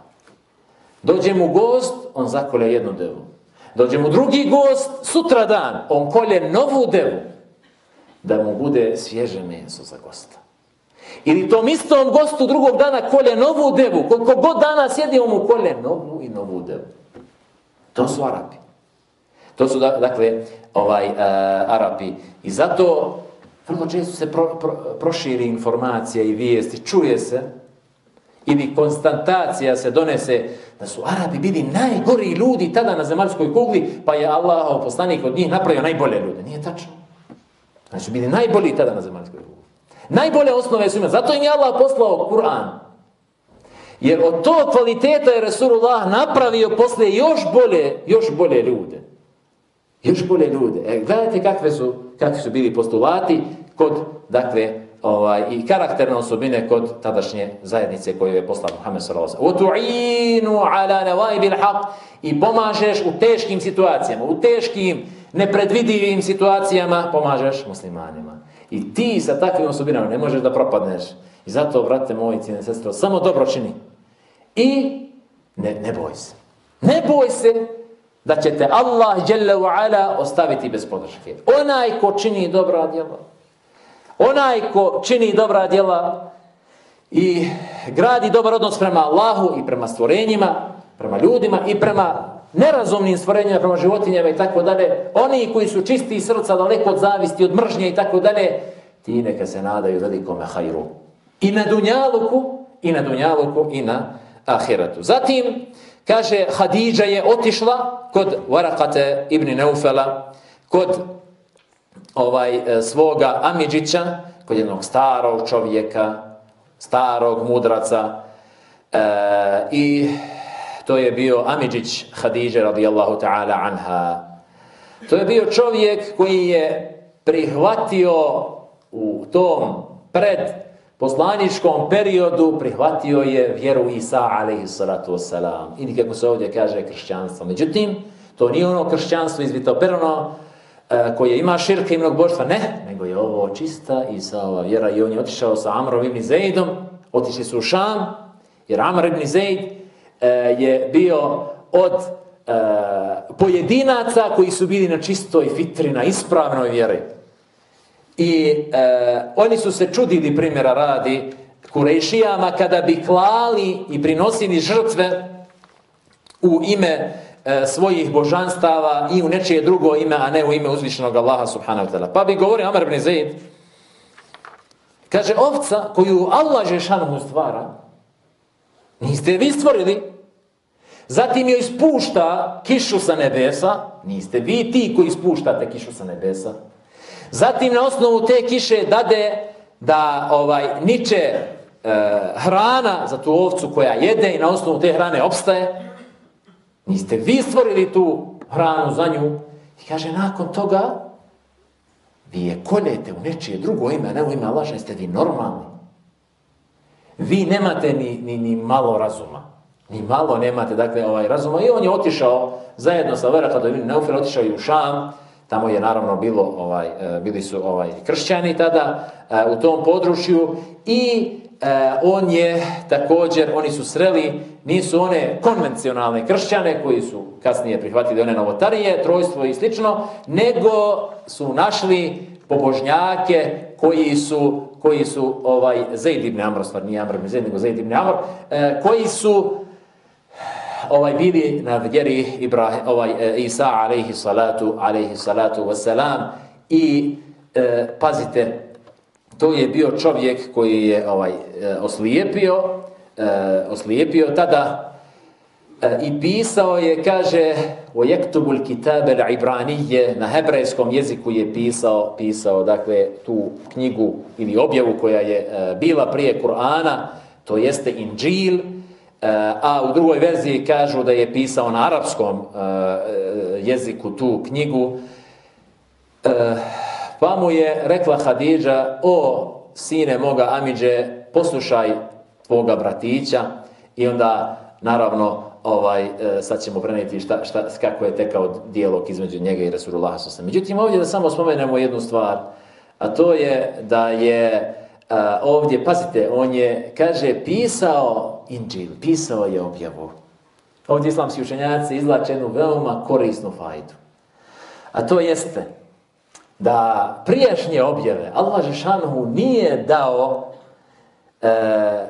Dođe mu gost, on zakolje jednu devu. Dođe mu drugi gost, sutra dan, on kolje novu devu. Da mu bude svježe meso za gosta. Ili tom istom gostu drugog dana kolje novu devu. Koliko god dana sjedi, on mu kolje novu i novu devu. To su Arapi. To su, dakle, ovaj, uh, Arapi. I zato vrlo često se pro, pro, proširi informacija i vijesti. Čuje se ili konstantacija se donese da su Arabi bili najgori ljudi tada na zemaljskoj kugli, pa je Allah, poslanik od njih, napravio najbolje ljude. Nije tačno. Znači, bili najbolji tada na zemaljskoj kugli. Najbolje osnove su imali. Zato im je Allah poslao Kur'an. Jer od tog kvaliteta je Resulullah napravio posle još bolje, još bolje ljude. Još bolje ljude. E, gledajte kakve su, kakvi su bili postulati kod, dakle, ovaj, i karakterne osobine kod tadašnje zajednice koju je poslao Muhammed sallallahu i pomažeš u teškim situacijama, u teškim nepredvidivim situacijama pomažeš muslimanima. I ti sa takvim osobinama ne možeš da propadneš. I zato, brate moji, cijene sestro, samo dobro čini. I ne, ne boj se. Ne boj se da će te Allah ostaviti bez podrške. Onaj ko čini dobra djela, Onaj ko čini dobra djela i gradi dobar odnos prema Allahu i prema stvorenjima, prema ljudima i prema nerazumnim stvorenjima, prema životinjama i tako dalje, oni koji su čisti srca daleko od zavisti, od mržnje i tako dalje, ti neka se nadaju velikome hajru. I na dunjaluku, i na dunjaluku, i na ahiratu. Zatim, kaže, Hadidža je otišla kod Varakate ibn Neufela, kod ovaj e, svoga Amidžića, kod jednog starog čovjeka, starog mudraca, e, i to je bio Amidžić Hadidže radijallahu ta'ala anha. To je bio čovjek koji je prihvatio u tom pred poslaničkom periodu prihvatio je vjeru Isa alaihi salatu wasalam. Ili kako se ovdje kaže kršćanstvo. Međutim, to nije ono kršćanstvo izvitoperno E, koje ima širke i mnogobožstva. Ne, nego je ovo čista ova vjera i on je otišao sa Amrom ibn Zeidom, otišli su u Šam, jer Amr ibn e, je bio od e, pojedinaca koji su bili na čistoj fitri, na ispravnoj vjeri. I e, oni su se čudili primjera radi Kurešijama kada bi klali i prinosili žrtve u ime e, svojih božanstava i u nečije drugo ime, a ne u ime uzvišenog Allaha subhanahu wa ta'ala. Pa bi govorio Amr ibn Zaid, kaže ovca koju Allah Žešanu stvara, niste vi stvorili, Zatim joj ispušta kišu sa nebesa, niste vi ti koji ispuštate kišu sa nebesa. Zatim na osnovu te kiše dade da ovaj niče e, hrana za tu ovcu koja jede i na osnovu te hrane opstaje. Niste vi stvorili tu hranu za nju. I kaže, nakon toga vi je koljete u nečije drugo ime, ne u ime Allah, jeste vi normalni. Vi nemate ni, ni, ni malo razuma. Ni malo nemate, dakle, ovaj razuma. I on je otišao zajedno sa Vera kada je Neufel otišao i u Šam. Tamo je naravno bilo, ovaj, e, bili su ovaj, kršćani tada e, u tom području i on je također, oni su sreli, nisu one konvencionalne kršćane koji su kasnije prihvatili one novotarije, trojstvo i slično, nego su našli pobožnjake koji su koji su ovaj Zaid ibn Amr, stvar nije Amr nego Zaid ibn Amr, koji su ovaj bili na vjeri Ibrahim, ovaj, e, Isa alaihi salatu, alaihi salatu wasalam i e, pazite, to je bio čovjek koji je ovaj e, oslijepio, e, oslijepio tada e, i pisao je, kaže, o jektubul kitabe ibranije, na hebrejskom jeziku je pisao, pisao, dakle, tu knjigu ili objavu koja je bila prije Kur'ana, to jeste Inđil, Eh, a u drugoj verziji kažu da je pisao na arapskom eh, jeziku tu knjigu, eh, pa mu je rekla Hadidža, o sine moga Amidže, poslušaj tvoga bratića i onda naravno ovaj, sad ćemo prenijeti šta, šta, kako je tekao dijalog između njega i Rasulullah. Međutim, ovdje da samo spomenemo jednu stvar, a to je da je a, ovdje, pazite, on je, kaže, pisao Inđil, pisao je objavu. Ovdje islamski učenjaci izlače jednu veoma korisnu fajdu. A to jeste da prijašnje objave Allah Žešanohu nije dao e,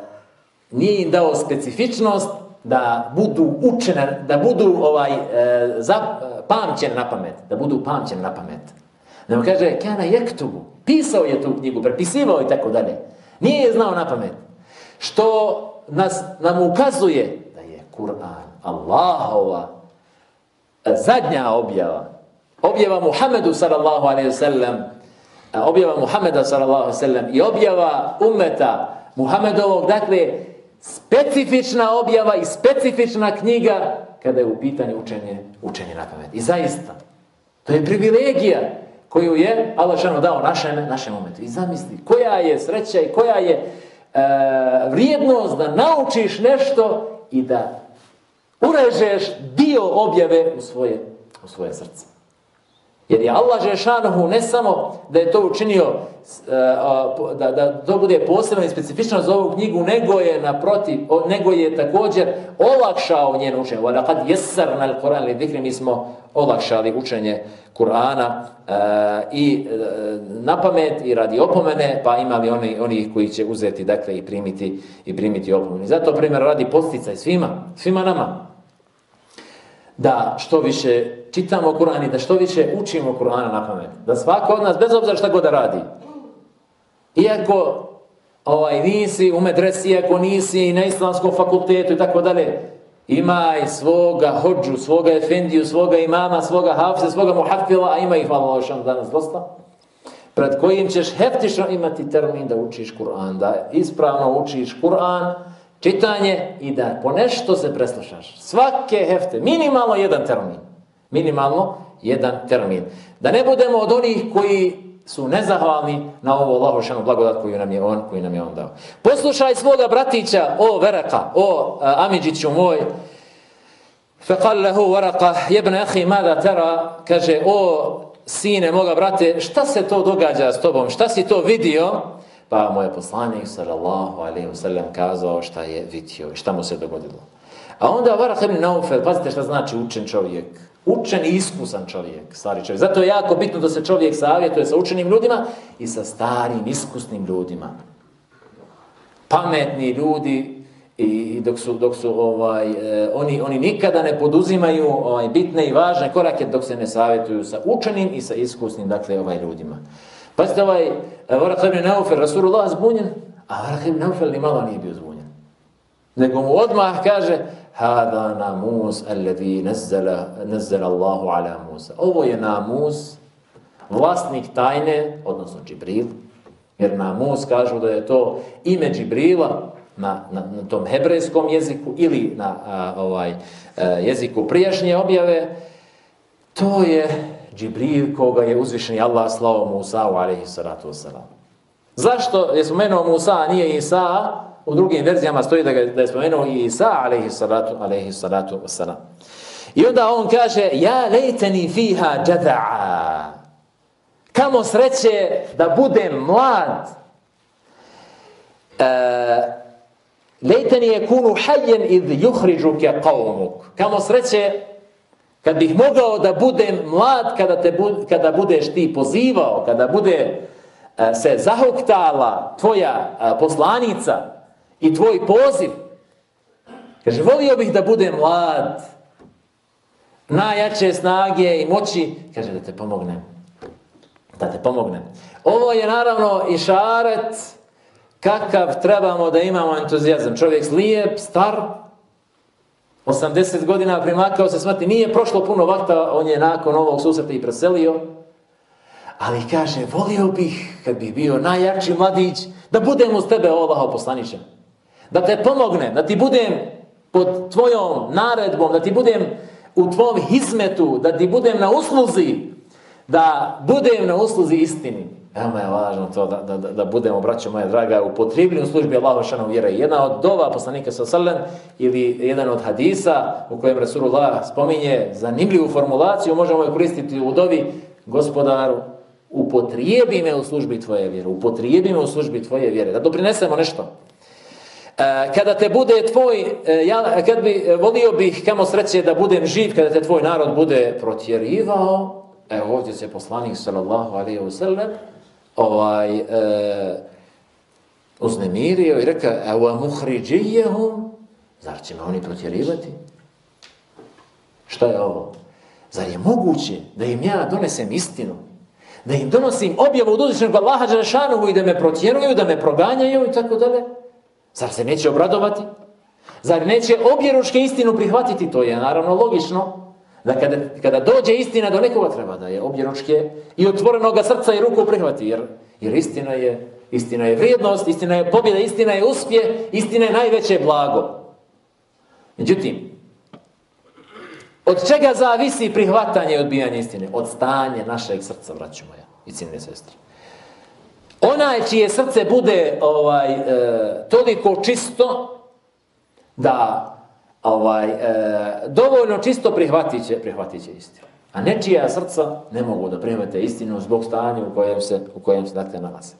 nije im dao specifičnost da budu učene, da budu ovaj, e, za, pamćen na pamet, da budu pamćen na pamet. Nego kaže, kana jektubu, pisao je tu knjigu, prepisivao i tako dalje. Nije je znao na pamet. Što nas, nam ukazuje da je Kur'an Allahova zadnja objava. Objava Muhammedu sallallahu alaihi sallam objava Muhammeda sallallahu alaihi sallam i objava umeta Muhammedovog, dakle, specifična objava i specifična knjiga kada je u pitanju učenje, učenje na pamet. I zaista, to je privilegija koju je Allah šano dao našem, našem momentu. I zamisli, koja je sreća i koja je e, vrijednost da naučiš nešto i da urežeš dio objave u svoje, u svoje srce. Jer je Allah Žešanohu ne samo da je to učinio e, da, da to bude posebno i specifično za ovu knjigu, nego je naprotiv, nego je također olakšao njeno učenje. Vala kad jesar na Koran ili dikri, mi smo olakšali učenje Kur'ana e, i e, na pamet i radi opomene, pa imali oni, oni koji će uzeti dakle, i primiti i primiti opomene. Zato primjer radi posticaj svima, svima nama. Da što više čitamo Kur'an i da što više učimo Kur'ana na pamet. Da svako od nas, bez obzira šta god da radi, iako ovaj, nisi u medresi, iako nisi na islamskom fakultetu i tako dalje, imaj svoga hođu, svoga efendiju, svoga imama, svoga hafza, svoga muhafila, a ima ih hvala danas dosta, pred kojim ćeš heftično imati termin da učiš Kur'an, da ispravno učiš Kur'an, čitanje i da po nešto se preslušaš. Svake hefte, minimalno jedan termin Minimalno jedan termin. Da ne budemo od onih koji su nezahvalni na ovo Allahošanu blagodat koju nam je on, koju nam je on dao. Poslušaj svoga bratića, o Veraka, o uh, Amidžiću moj, فقال له ورقة يا ابن أخي ماذا ترى kaže o sine moga brate šta se to događa s tobom šta si to vidio pa moj poslanik sallallahu alejhi ve sellem kazao šta je vidio šta mu se dogodilo A onda Varah ibn Naufel, pazite šta znači učen čovjek. Učen i iskusan čovjek, stari čovjek. Zato je jako bitno da se čovjek savjetuje sa učenim ljudima i sa starim, iskusnim ljudima. Pametni ljudi i dok su, dok su ovaj, e, oni, oni nikada ne poduzimaju ovaj, bitne i važne korake dok se ne savjetuju sa učenim i sa iskusnim dakle, ovaj, ljudima. Pazite ovaj Varah ibn Naufel, Rasulullah zbunjen, a Varah ibn Naufel ni malo nije bio zbunjen. Nego mu odmah kaže, Hada namus alladhi nazzala, nazzala Allahu ala Musa. Ovo je namus, vlasnik tajne, odnosno Džibril, jer namus kažu da je to ime Džibrila na, na, na tom hebrejskom jeziku ili na a, ovaj a, jeziku prijašnje objave, to je Džibril koga je uzvišeni Allah slao Musa alaihi salatu wasalam. Zašto je spomenuo Musa, a nije Isa? U drugim verzijama stoji da, ga, da je spomenuo i Isa, alaihi salatu, alaihi salatu wasalam. I onda on kaže, ja lejteni fiha jada'a. Kamo sreće da budem mlad. E, lejteni je kunu hajjen id juhriđuke qavmuk. Kamo sreće kad bih mogao da budem mlad kada, te, kada budeš ti pozivao, kada bude e, se zahoktala tvoja e, poslanica, i tvoj poziv. Kaže, volio bih da budem mlad, najjače snage i moći, kaže, da te pomognem. Da te pomognem. Ovo je naravno i šaret kakav trebamo da imamo entuzijazam. Čovjek slijep, star, 80 godina primakao se smati, nije prošlo puno vakta, on je nakon ovog susreta i preselio, ali kaže, volio bih, kad bih bio najjači mladić, da budem uz tebe, Allaho poslaniće da te pomogne, da ti budem pod tvojom naredbom, da ti budem u tvom hizmetu, da ti budem na usluzi, da budem na usluzi istini. Veoma je važno to da, da, da budemo, braćo moja draga, upotrijebili u službi Allahu šanu vjere. Jedna od dova poslanika sa sallam ili jedan od hadisa u kojem Rasulullah spominje zanimljivu formulaciju, možemo je koristiti u dovi gospodaru, upotrijebi me u službi tvoje vjere, upotrijebi me u službi tvoje vjere, da doprinesemo nešto. E, kada te bude tvoj, e, ja, kad bi, e, volio bih kamo sreće da budem živ, kada te tvoj narod bude protjerivao, evo ovdje se poslanik sallallahu alaihi wa sallam ovaj, e, uznemirio i reka, evo muhriđijehum, zar će me oni protjerivati? Šta je ovo? Zar je moguće da im ja donesem istinu? Da im donosim objavu od uzvišenog Allaha Đerašanovu i da me protjeruju, da me proganjaju i tako dalje? Zar se neće obradovati? Zar neće objeručke istinu prihvatiti? To je naravno logično. Da kada, kada dođe istina do nekoga treba da je objeručke i otvorenog srca i ruku prihvati. Jer, jer istina, je, istina je vrijednost, istina je pobjeda, istina je uspje, istina je najveće blago. Međutim, od čega zavisi prihvatanje i odbijanje istine? Od stanja našeg srca, braću moja i cijene sestre. Onaj čije srce bude ovaj e, toliko čisto da ovaj e, dovoljno čisto prihvatit će, prihvatit će istinu. A nečija srca ne mogu da prihvate istinu zbog stanja u kojem se, u kojem se dakle nalaze.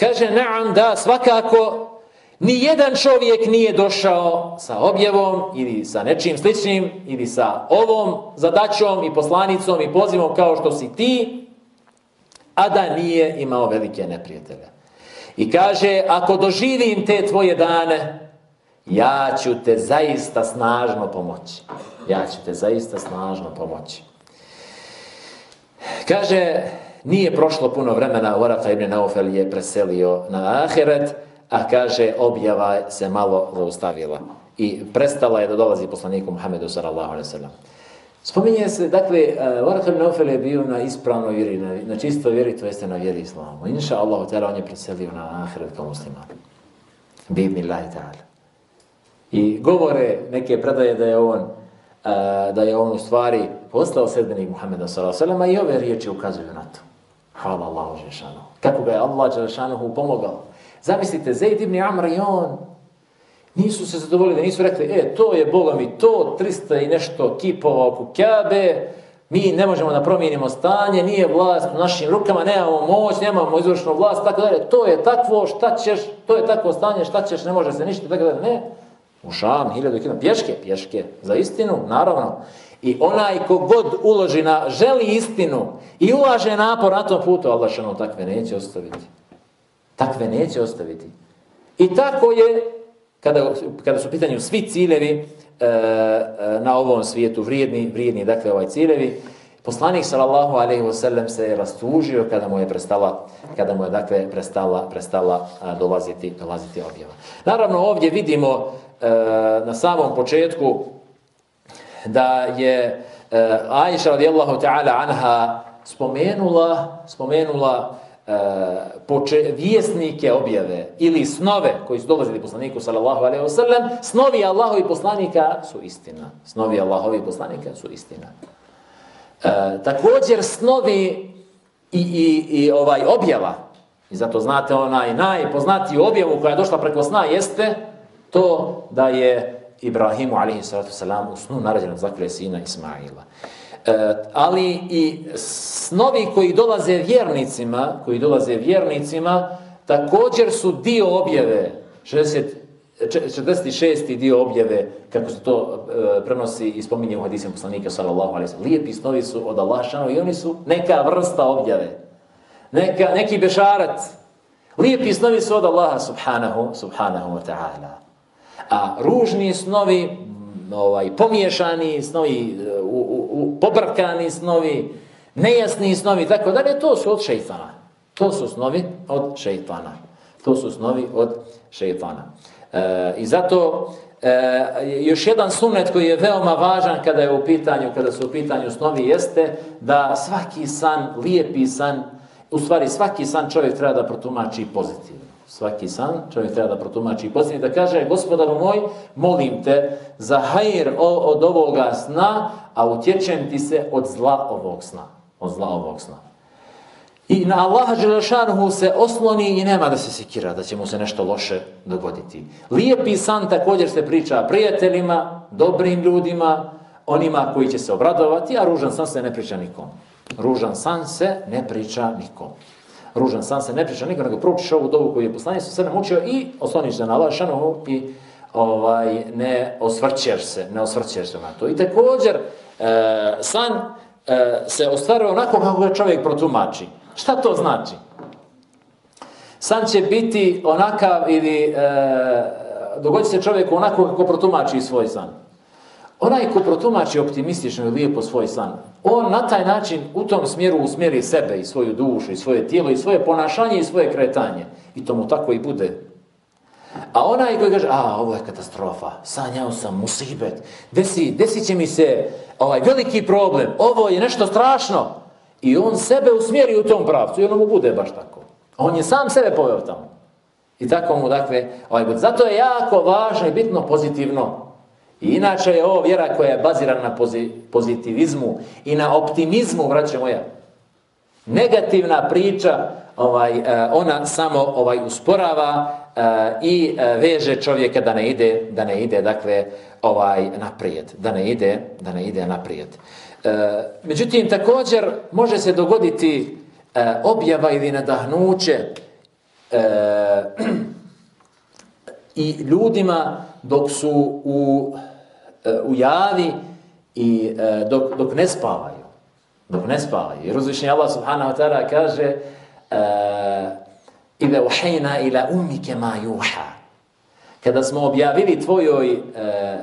Kaže, naam, da svakako ni jedan čovjek nije došao sa objevom ili sa nečim sličnim ili sa ovom zadaćom i poslanicom i pozivom kao što si ti, a da nije imao velike neprijatelje. I kaže, ako doživim te tvoje dane, ja ću te zaista snažno pomoći. Ja ću te zaista snažno pomoći. Kaže, nije prošlo puno vremena, Oraka ibn Naufel je preselio na Ahiret, a kaže, objava se malo zaustavila. I prestala je da dolazi poslaniku Muhammedu sallallahu alaihi sallam. Spominje se, dakle, uh, Varah ibn Aufel je bio na ispravnoj vjeri, na, na čistoj vjeri, to jeste na vjeri islamu. Inša Allah, on je preselio na ahiret kao musliman. Bibni ta'ala. I govore neke predaje da je on, uh, da je on u stvari postao sedbenik Muhammeda s.a.v. i ove riječi ukazuju na to. Hvala Allahu Žešanu. Kako ga je Allah Žešanu pomogao. Zamislite, Zaid ibn Amr i on, Nisu se zadovoljili, nisu rekli, e, to je Boga mi to, 300 i nešto kipova oko Kabe, mi ne možemo da promijenimo stanje, nije vlast u našim rukama, nemamo moć, nemamo izvršnu vlast, tako dalje, to je takvo, šta ćeš, to je takvo stanje, šta ćeš, ne može se ništa, tako dalje, ne. U Šam, hiljadu km. Pješke, pješke. Za istinu, naravno. I onaj ko god uloži na, želi istinu i ulaže napor na tom putu, Allah takve neće ostaviti. Takve neće ostaviti. I tako je, kada, kada su u pitanju svi ciljevi e, e, na ovom svijetu, vrijedni, vrijedni, dakle ovaj ciljevi, Poslanik sallallahu alejhi ve sellem se je rastužio kada mu je prestala kada mu je dakle prestala prestala dolaziti dolaziti objava. Naravno ovdje vidimo e, na samom početku da je e, Aisha radijallahu ta'ala anha spomenula spomenula poče, vjesnike objave ili snove koji su dolazili poslaniku sallallahu alejhi ve sellem snovi Allahovi poslanika su istina. Snovi Allahovi poslanika su istina. E, također snovi i, i, i ovaj objava, i zato znate onaj najpoznatiju objavu koja je došla preko sna jeste to da je Ibrahimu alaihi salatu u snu narađen od zakre sina Ismaila. E, ali i snovi koji dolaze vjernicima, koji dolaze vjernicima, također su dio objave 60 46. dio objave, kako se to e, prenosi i spominje u hadisima poslanika, sallallahu alaihi. Lijepi snovi su od Allah šanu i oni su neka vrsta objave. Neka, neki bešarat. Lijepi snovi su od Allaha subhanahu, subhanahu wa ta'ala. A ružni snovi, ovaj, pomiješani snovi, u, u, u, pobrkani snovi, nejasni snovi, tako dalje, to su od šeitana. To su snovi od šeitana. To su snovi od šeitana. E, I zato e, još jedan sunet koji je veoma važan kada je u pitanju, kada su u pitanju snovi jeste da svaki san, lijepi san, u stvari svaki san čovjek treba da protumači pozitivno. Svaki san čovjek treba da protumači pozitivno. Da kaže, gospodaru moj, molim te za hajir od ovoga sna, a utječem ti se od zla ovog sna. Od zla ovog sna. I na Allaha Đelešanuhu se osloni i nema da se sikira, da će mu se nešto loše dogoditi. Lijepi san također se priča prijateljima, dobrim ljudima, onima koji će se obradovati, a ružan san se ne priča nikom. Ružan san se ne priča nikom. Ružan san se ne priča nikom, nego proučiš ovu dobu koju je poslanik se nam učio i osloniš se na Allaha Đelešanuhu i ovaj, ne osvrćeš se, ne osvrćeš se na to. I također, e, san se ostvaruje onako kako ga čovjek protumači. Šta to znači? San će biti onakav ili e, dogodit se čovjeku onako kako protumači svoj san. Onaj ko protumači optimistično i lijepo svoj san, on na taj način u tom smjeru usmjeri sebe i svoju dušu i svoje tijelo i svoje ponašanje i svoje kretanje. I to mu tako i bude. A onaj koji kaže, a ovo je katastrofa, sanjao sam musibet, desi, desi će mi se ovaj veliki problem, ovo je nešto strašno, I on sebe usmjeri u tom pravcu i ono mu bude baš tako. On je sam sebe poveo tamo. I tako mu, dakle, ovaj, zato je jako važno i bitno pozitivno. I inače je ovo vjera koja je bazirana na pozitivizmu i na optimizmu, vraće moja. Negativna priča, ovaj, eh, ona samo ovaj usporava i eh, veže čovjeka da ne ide, da ne ide, dakle, ovaj naprijed, da ne ide, da ne ide naprijed. E, međutim, također može se dogoditi objava ili nadahnuće <clears throat> i ljudima dok su u, u javi i dok, dok ne spavaju. Dok ne spavaju. Jer uzvišnji Allah subhanahu wa ta'ala kaže e, Ida uhajna ila umike ma juha. Kada smo objavili tvojoj e,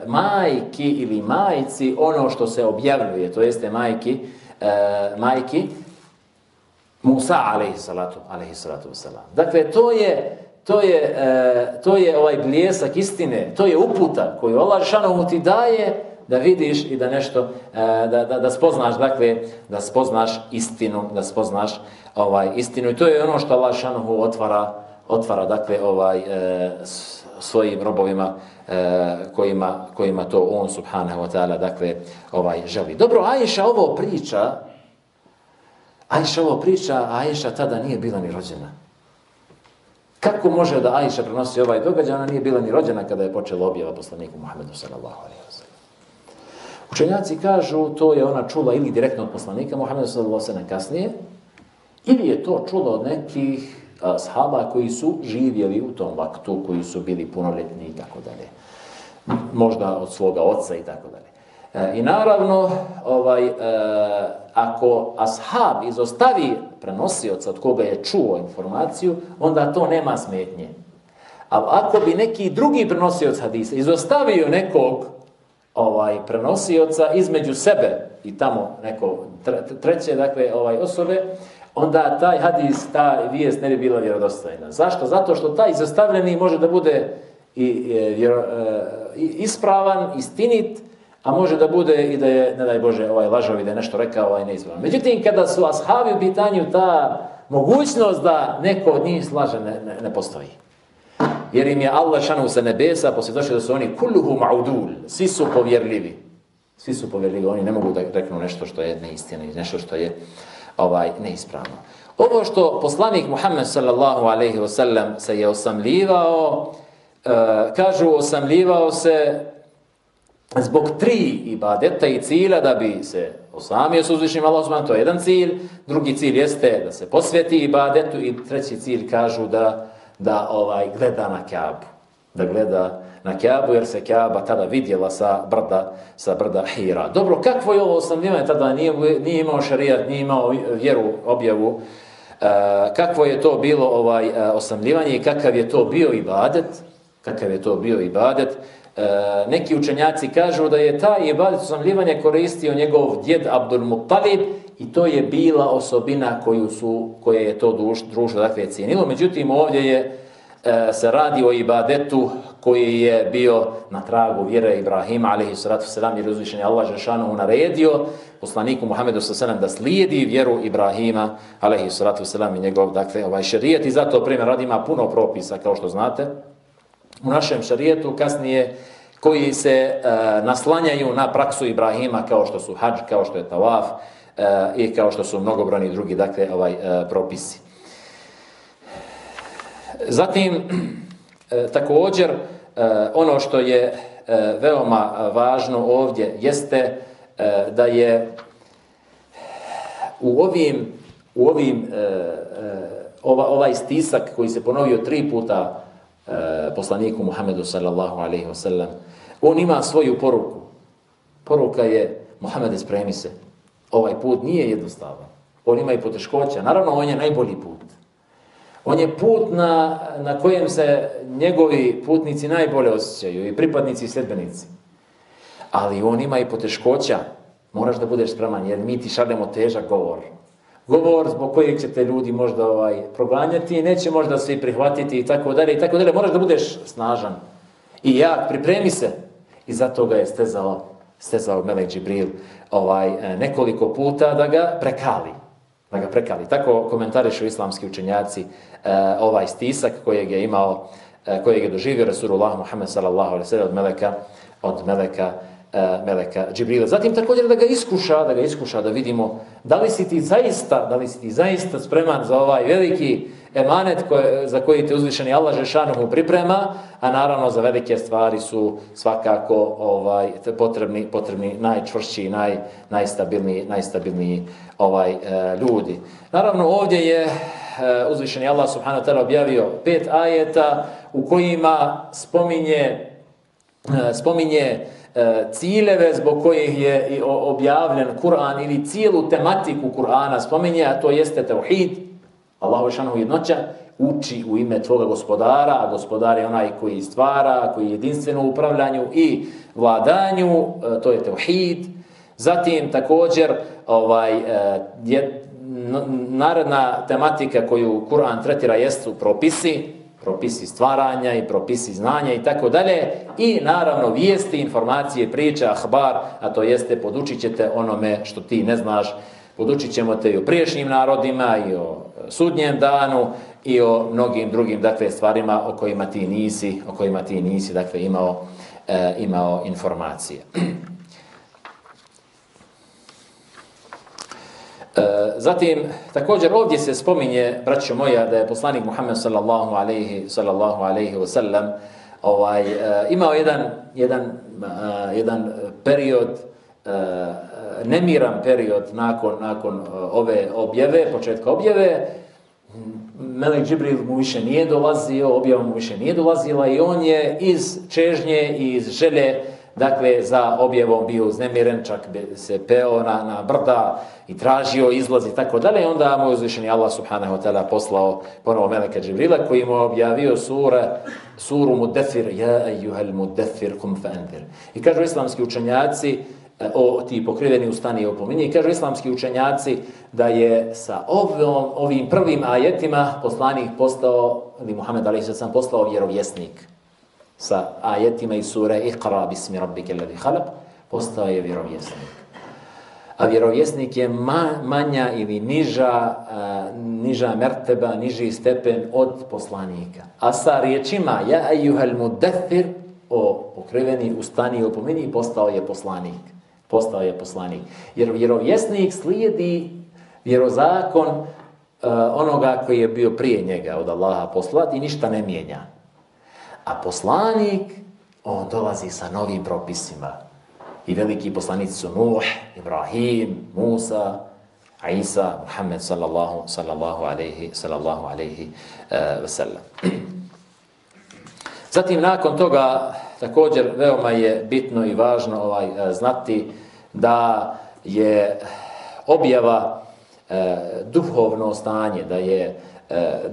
majki ili majci ono što se objavljuje, to jeste majki, e, majki Musa alaihi salatu, alaihi salatu wasalam. Dakle, to je, to je, e, to je ovaj bljesak istine, to je uputa koju Allah šanomu ti daje da vidiš i da nešto, e, da, da, da spoznaš, dakle, da spoznaš istinu, da spoznaš ovaj istinu. I to je ono što Allah šanomu otvara, otvara, dakle, ovaj, e, svojim robovima e, kojima, kojima to on subhanahu wa ta'ala dakle ovaj želi. Dobro, Ajša ovo priča Ajša ovo priča, Ajša tada nije bila ni rođena. Kako može da Ajša prenosi ovaj događaj, ona nije bila ni rođena kada je počela objava poslaniku Muhammedu sallallahu alaihi wa. Učenjaci kažu, to je ona čula ili direktno od poslanika wa sallam kasnije, ili je to čulo od nekih sahaba koji su živjeli u tom vaktu, koji su bili punoljetni i tako dalje. možda od svoga oca i tako dalje. I naravno, ovaj, ako ashab izostavi prenosioca od koga je čuo informaciju, onda to nema smetnje. A ako bi neki drugi prenosioc hadisa izostavio nekog ovaj prenosioca između sebe i tamo neko treće dakle ovaj osobe, onda taj hadis, ta vijest ne bi bila vjerodostojna. Zašto? Zato što taj izostavljeni može da bude i, e, ispravan, istinit, a može da bude i da je, ne daj Bože, ovaj lažovi da je nešto rekao, ovaj neispravan. Međutim, kada su ashabi u pitanju, ta mogućnost da neko od njih slaže ne, ne, ne postoji. Jer im je Allah šanu sa nebesa posvjedočio da su oni kulluhu ma'udul, svi su povjerljivi. Svi su povjerljivi, oni ne mogu da reknu nešto što je neistina i nešto što je ovaj neispravno. Ovo što poslanik Muhammed sallallahu alaihi wasallam se je osamljivao, e, kažu osamljivao se zbog tri ibadeta i cilja da bi se osamio s uzvišnim Allahom, to je jedan cilj, drugi cilj jeste da se posveti ibadetu i treći cilj kažu da da ovaj gleda na Kaabu. Da gleda na Kaabu jer se Kaaba tada vidjela sa brda, sa brda Hira. Dobro, kakvo je ovo osamljivanje? Tada nije, nije imao šarijat, nije imao vjeru, objavu. E, kakvo je to bilo ovaj e, osamljivanje i kakav je to bio ibadet? Kakav je to bio ibadet? E, neki učenjaci kažu da je taj ibadet osamljivanje koristio njegov djed Abdul Muttalib i to je bila osobina koju su, koje je to društvo dakle cijenilo. Međutim, ovdje je e, se radi o ibadetu koji je bio na tragu vjere Ibrahima, alaihi sallatu sallam, jer uzvišen je Allah Žešanu naredio poslaniku Muhammedu sallam da slijedi vjeru Ibrahima, alaihi sallatu sallam, i njegov, dakle, ovaj šarijet. I zato, primjer, radi ima puno propisa, kao što znate. U našem šarijetu kasnije koji se uh, naslanjaju na praksu Ibrahima, kao što su hađ, kao što je tawaf, i kao što su mnogobrani drugi dakle ovaj e, propisi. Zatim e, također e, ono što je veoma važno ovdje jeste da je u ovim u ovim ova, ovaj stisak koji se ponovio tri puta poslaniku Muhammedu sallallahu alaihi wasallam on ima svoju poruku. Poruka je Muhammed spremi se ovaj put nije jednostavan. On ima i poteškoća. Naravno, on je najbolji put. On je put na, na kojem se njegovi putnici najbolje osjećaju i pripadnici i sljedbenici. Ali on ima i poteškoća. Moraš da budeš spreman jer mi ti šaljemo težak govor. Govor zbog kojeg će te ljudi možda ovaj, proganjati neće možda svi prihvatiti i tako dalje i tako dalje. Moraš da budeš snažan. I ja, pripremi se. I zato ga je stezao stezao Melek Džibril ovaj, e, nekoliko puta da ga prekali. Da ga prekali. Tako komentarišu islamski učenjaci e, ovaj stisak kojeg je imao, e, kojeg je doživio Rasulullah Muhammed sallallahu alaihi od Meleka, od Meleka Meleka Džibrila. Zatim također da ga iskuša, da ga iskuša, da vidimo da li si ti zaista, da li si ti zaista spreman za ovaj veliki emanet koje, za koji te uzvišeni Allah Žešanu priprema, a naravno za velike stvari su svakako ovaj potrebni, potrebni najčvršći, naj, najstabilniji, najstabilniji ovaj, e, ljudi. Naravno ovdje je e, uzvišeni Allah subhanahu ta'ala objavio pet ajeta u kojima spominje e, spominje E, ciljeve zbog kojih je objavljen Kur'an ili cijelu tematiku Kur'ana spominje, a to jeste tauhid, Allahu šanu jednoća, uči u ime tvoga gospodara, a gospodar je onaj koji stvara, koji je jedinstveno u upravljanju i vladanju, e, to je tauhid. Zatim također ovaj, e, je, naredna tematika koju Kur'an tretira jesu propisi, propisi stvaranja i propisi znanja i tako dalje i naravno vijesti, informacije, priče, ahbar, a to jeste podučit ćete onome što ti ne znaš, podučit ćemo te i o priješnjim narodima i o sudnjem danu i o mnogim drugim dakle stvarima o kojima ti nisi, o kojima ti nisi dakle imao, e, imao informacije. <clears throat> zatim, također ovdje se spominje, braćo moja, da je poslanik Muhammed sallallahu alaihi, sallallahu alaihi wa sallam ovaj, uh, imao jedan, jedan, uh, jedan period, nemiran period nakon, nakon ove objave, početka objave, Melek Džibril mu više nije dolazio, objava mu više nije dolazila i on je iz čežnje i iz želje dakle, za objevom bio uznemiren, čak se peo na, na brda i tražio izlaz i tako dalje. Onda mu je uzvišeni Allah subhanahu wa ta'ala poslao ponovo Meleka Džibrila koji mu objavio sura, suru Muddefir, ja ejuhel Muddefir kum fa I kažu islamski učenjaci, e, o ti pokriveni ustani i opominji. Kažu islamski učenjaci da je sa ovom, ovim prvim ajetima poslanik postao, ili Muhammed Ali sam postao vjerovjesnik sa ajetima iz sure Iqra bismi rabbike alladhi khalaq postao je vjerovjesnik. A vjerovjesnik je ma, manja ili niža, uh, niža merteba, niži stepen od poslanika. A sa riječima ja ayyuhal mudaththir o pokriveni ustani opomeni postao je poslanik. Postao je poslanik. Jer vjerovjesnik slijedi vjerozakon onoga koji je bio prije njega od Allaha poslat i ništa ne mijenja. A poslanik, on dolazi sa novim propisima. I veliki poslanici su Nuh, Ibrahim, Musa, Isa, Muhammed sallallahu, sallallahu alaihi, sallallahu alaihi uh. <clears throat> Zatim nakon toga također veoma je bitno i važno ovaj uh, znati da je objava uh, duhovno stanje, da je,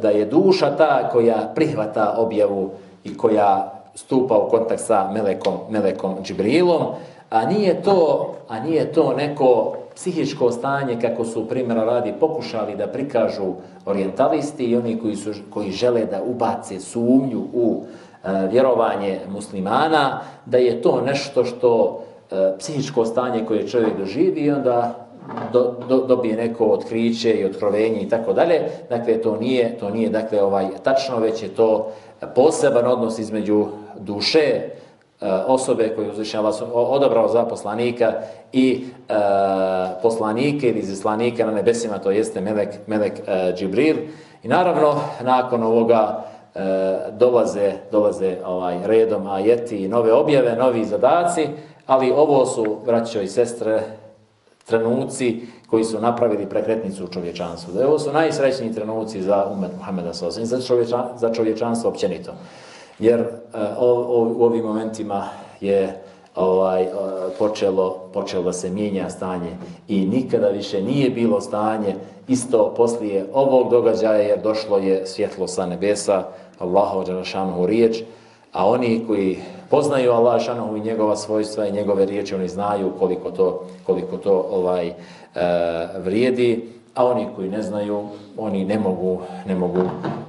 da je duša ta koja prihvata objavu i koja stupa u kontakt sa Melekom, Melekom Džibrilom, a nije to, a nije to neko psihičko stanje kako su primjera radi pokušali da prikažu orientalisti i oni koji, su, koji žele da ubace sumnju u e, vjerovanje muslimana, da je to nešto što e, psihičko stanje koje čovjek doživi i onda do, do, dobije neko otkriće i otkrovenje i tako dalje. Dakle, to nije, to nije dakle, ovaj, tačno, već je to poseban odnos između duše e, osobe koju uzvišnja vas odabrao za poslanika i e, poslanike ili izaslanika na nebesima, to jeste Melek, Melek e, Džibril. I naravno, nakon ovoga e, dolaze, dolaze ovaj redom ajeti i nove objave, novi zadaci, ali ovo su, braćo i sestre, trenuci koji su napravili prekretnicu u čovječanstvu. Da ovo su najsrećniji trenuci za umet Muhammeda Sosa i za, čovječan, za čovječanstvo općenito. Jer uh, o, o, u ovim momentima je ovaj uh, počelo, počelo da se mijenja stanje i nikada više nije bilo stanje isto poslije ovog događaja jer došlo je svjetlo sa nebesa Allahov dželešanu riječ a oni koji poznaju Allah šanohu i njegova svojstva i njegove riječi, oni znaju koliko to, koliko to ovaj e, vrijedi, a oni koji ne znaju, oni ne mogu, ne mogu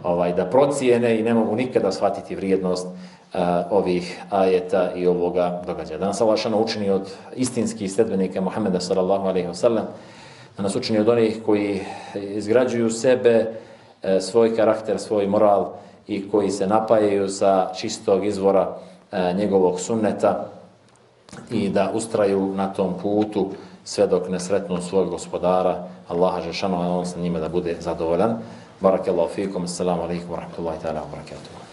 ovaj da procijene i ne mogu nikada shvatiti vrijednost e, ovih ajeta i ovoga događaja. Danas Allah šanohu učini od istinskih sledbenika Muhammeda sallallahu alaihi wasallam, da nas učini od onih koji izgrađuju sebe, e, svoj karakter, svoj moral i koji se napajaju sa čistog izvora njegovog sunneta i da ustraju na tom putu sve dok ne sretnu svog gospodara Allaha Žešanu, a on sa njima da bude zadovoljan. Barakallahu fikum, assalamu alaikum wa rahmatullahi ta'ala barakatuhu.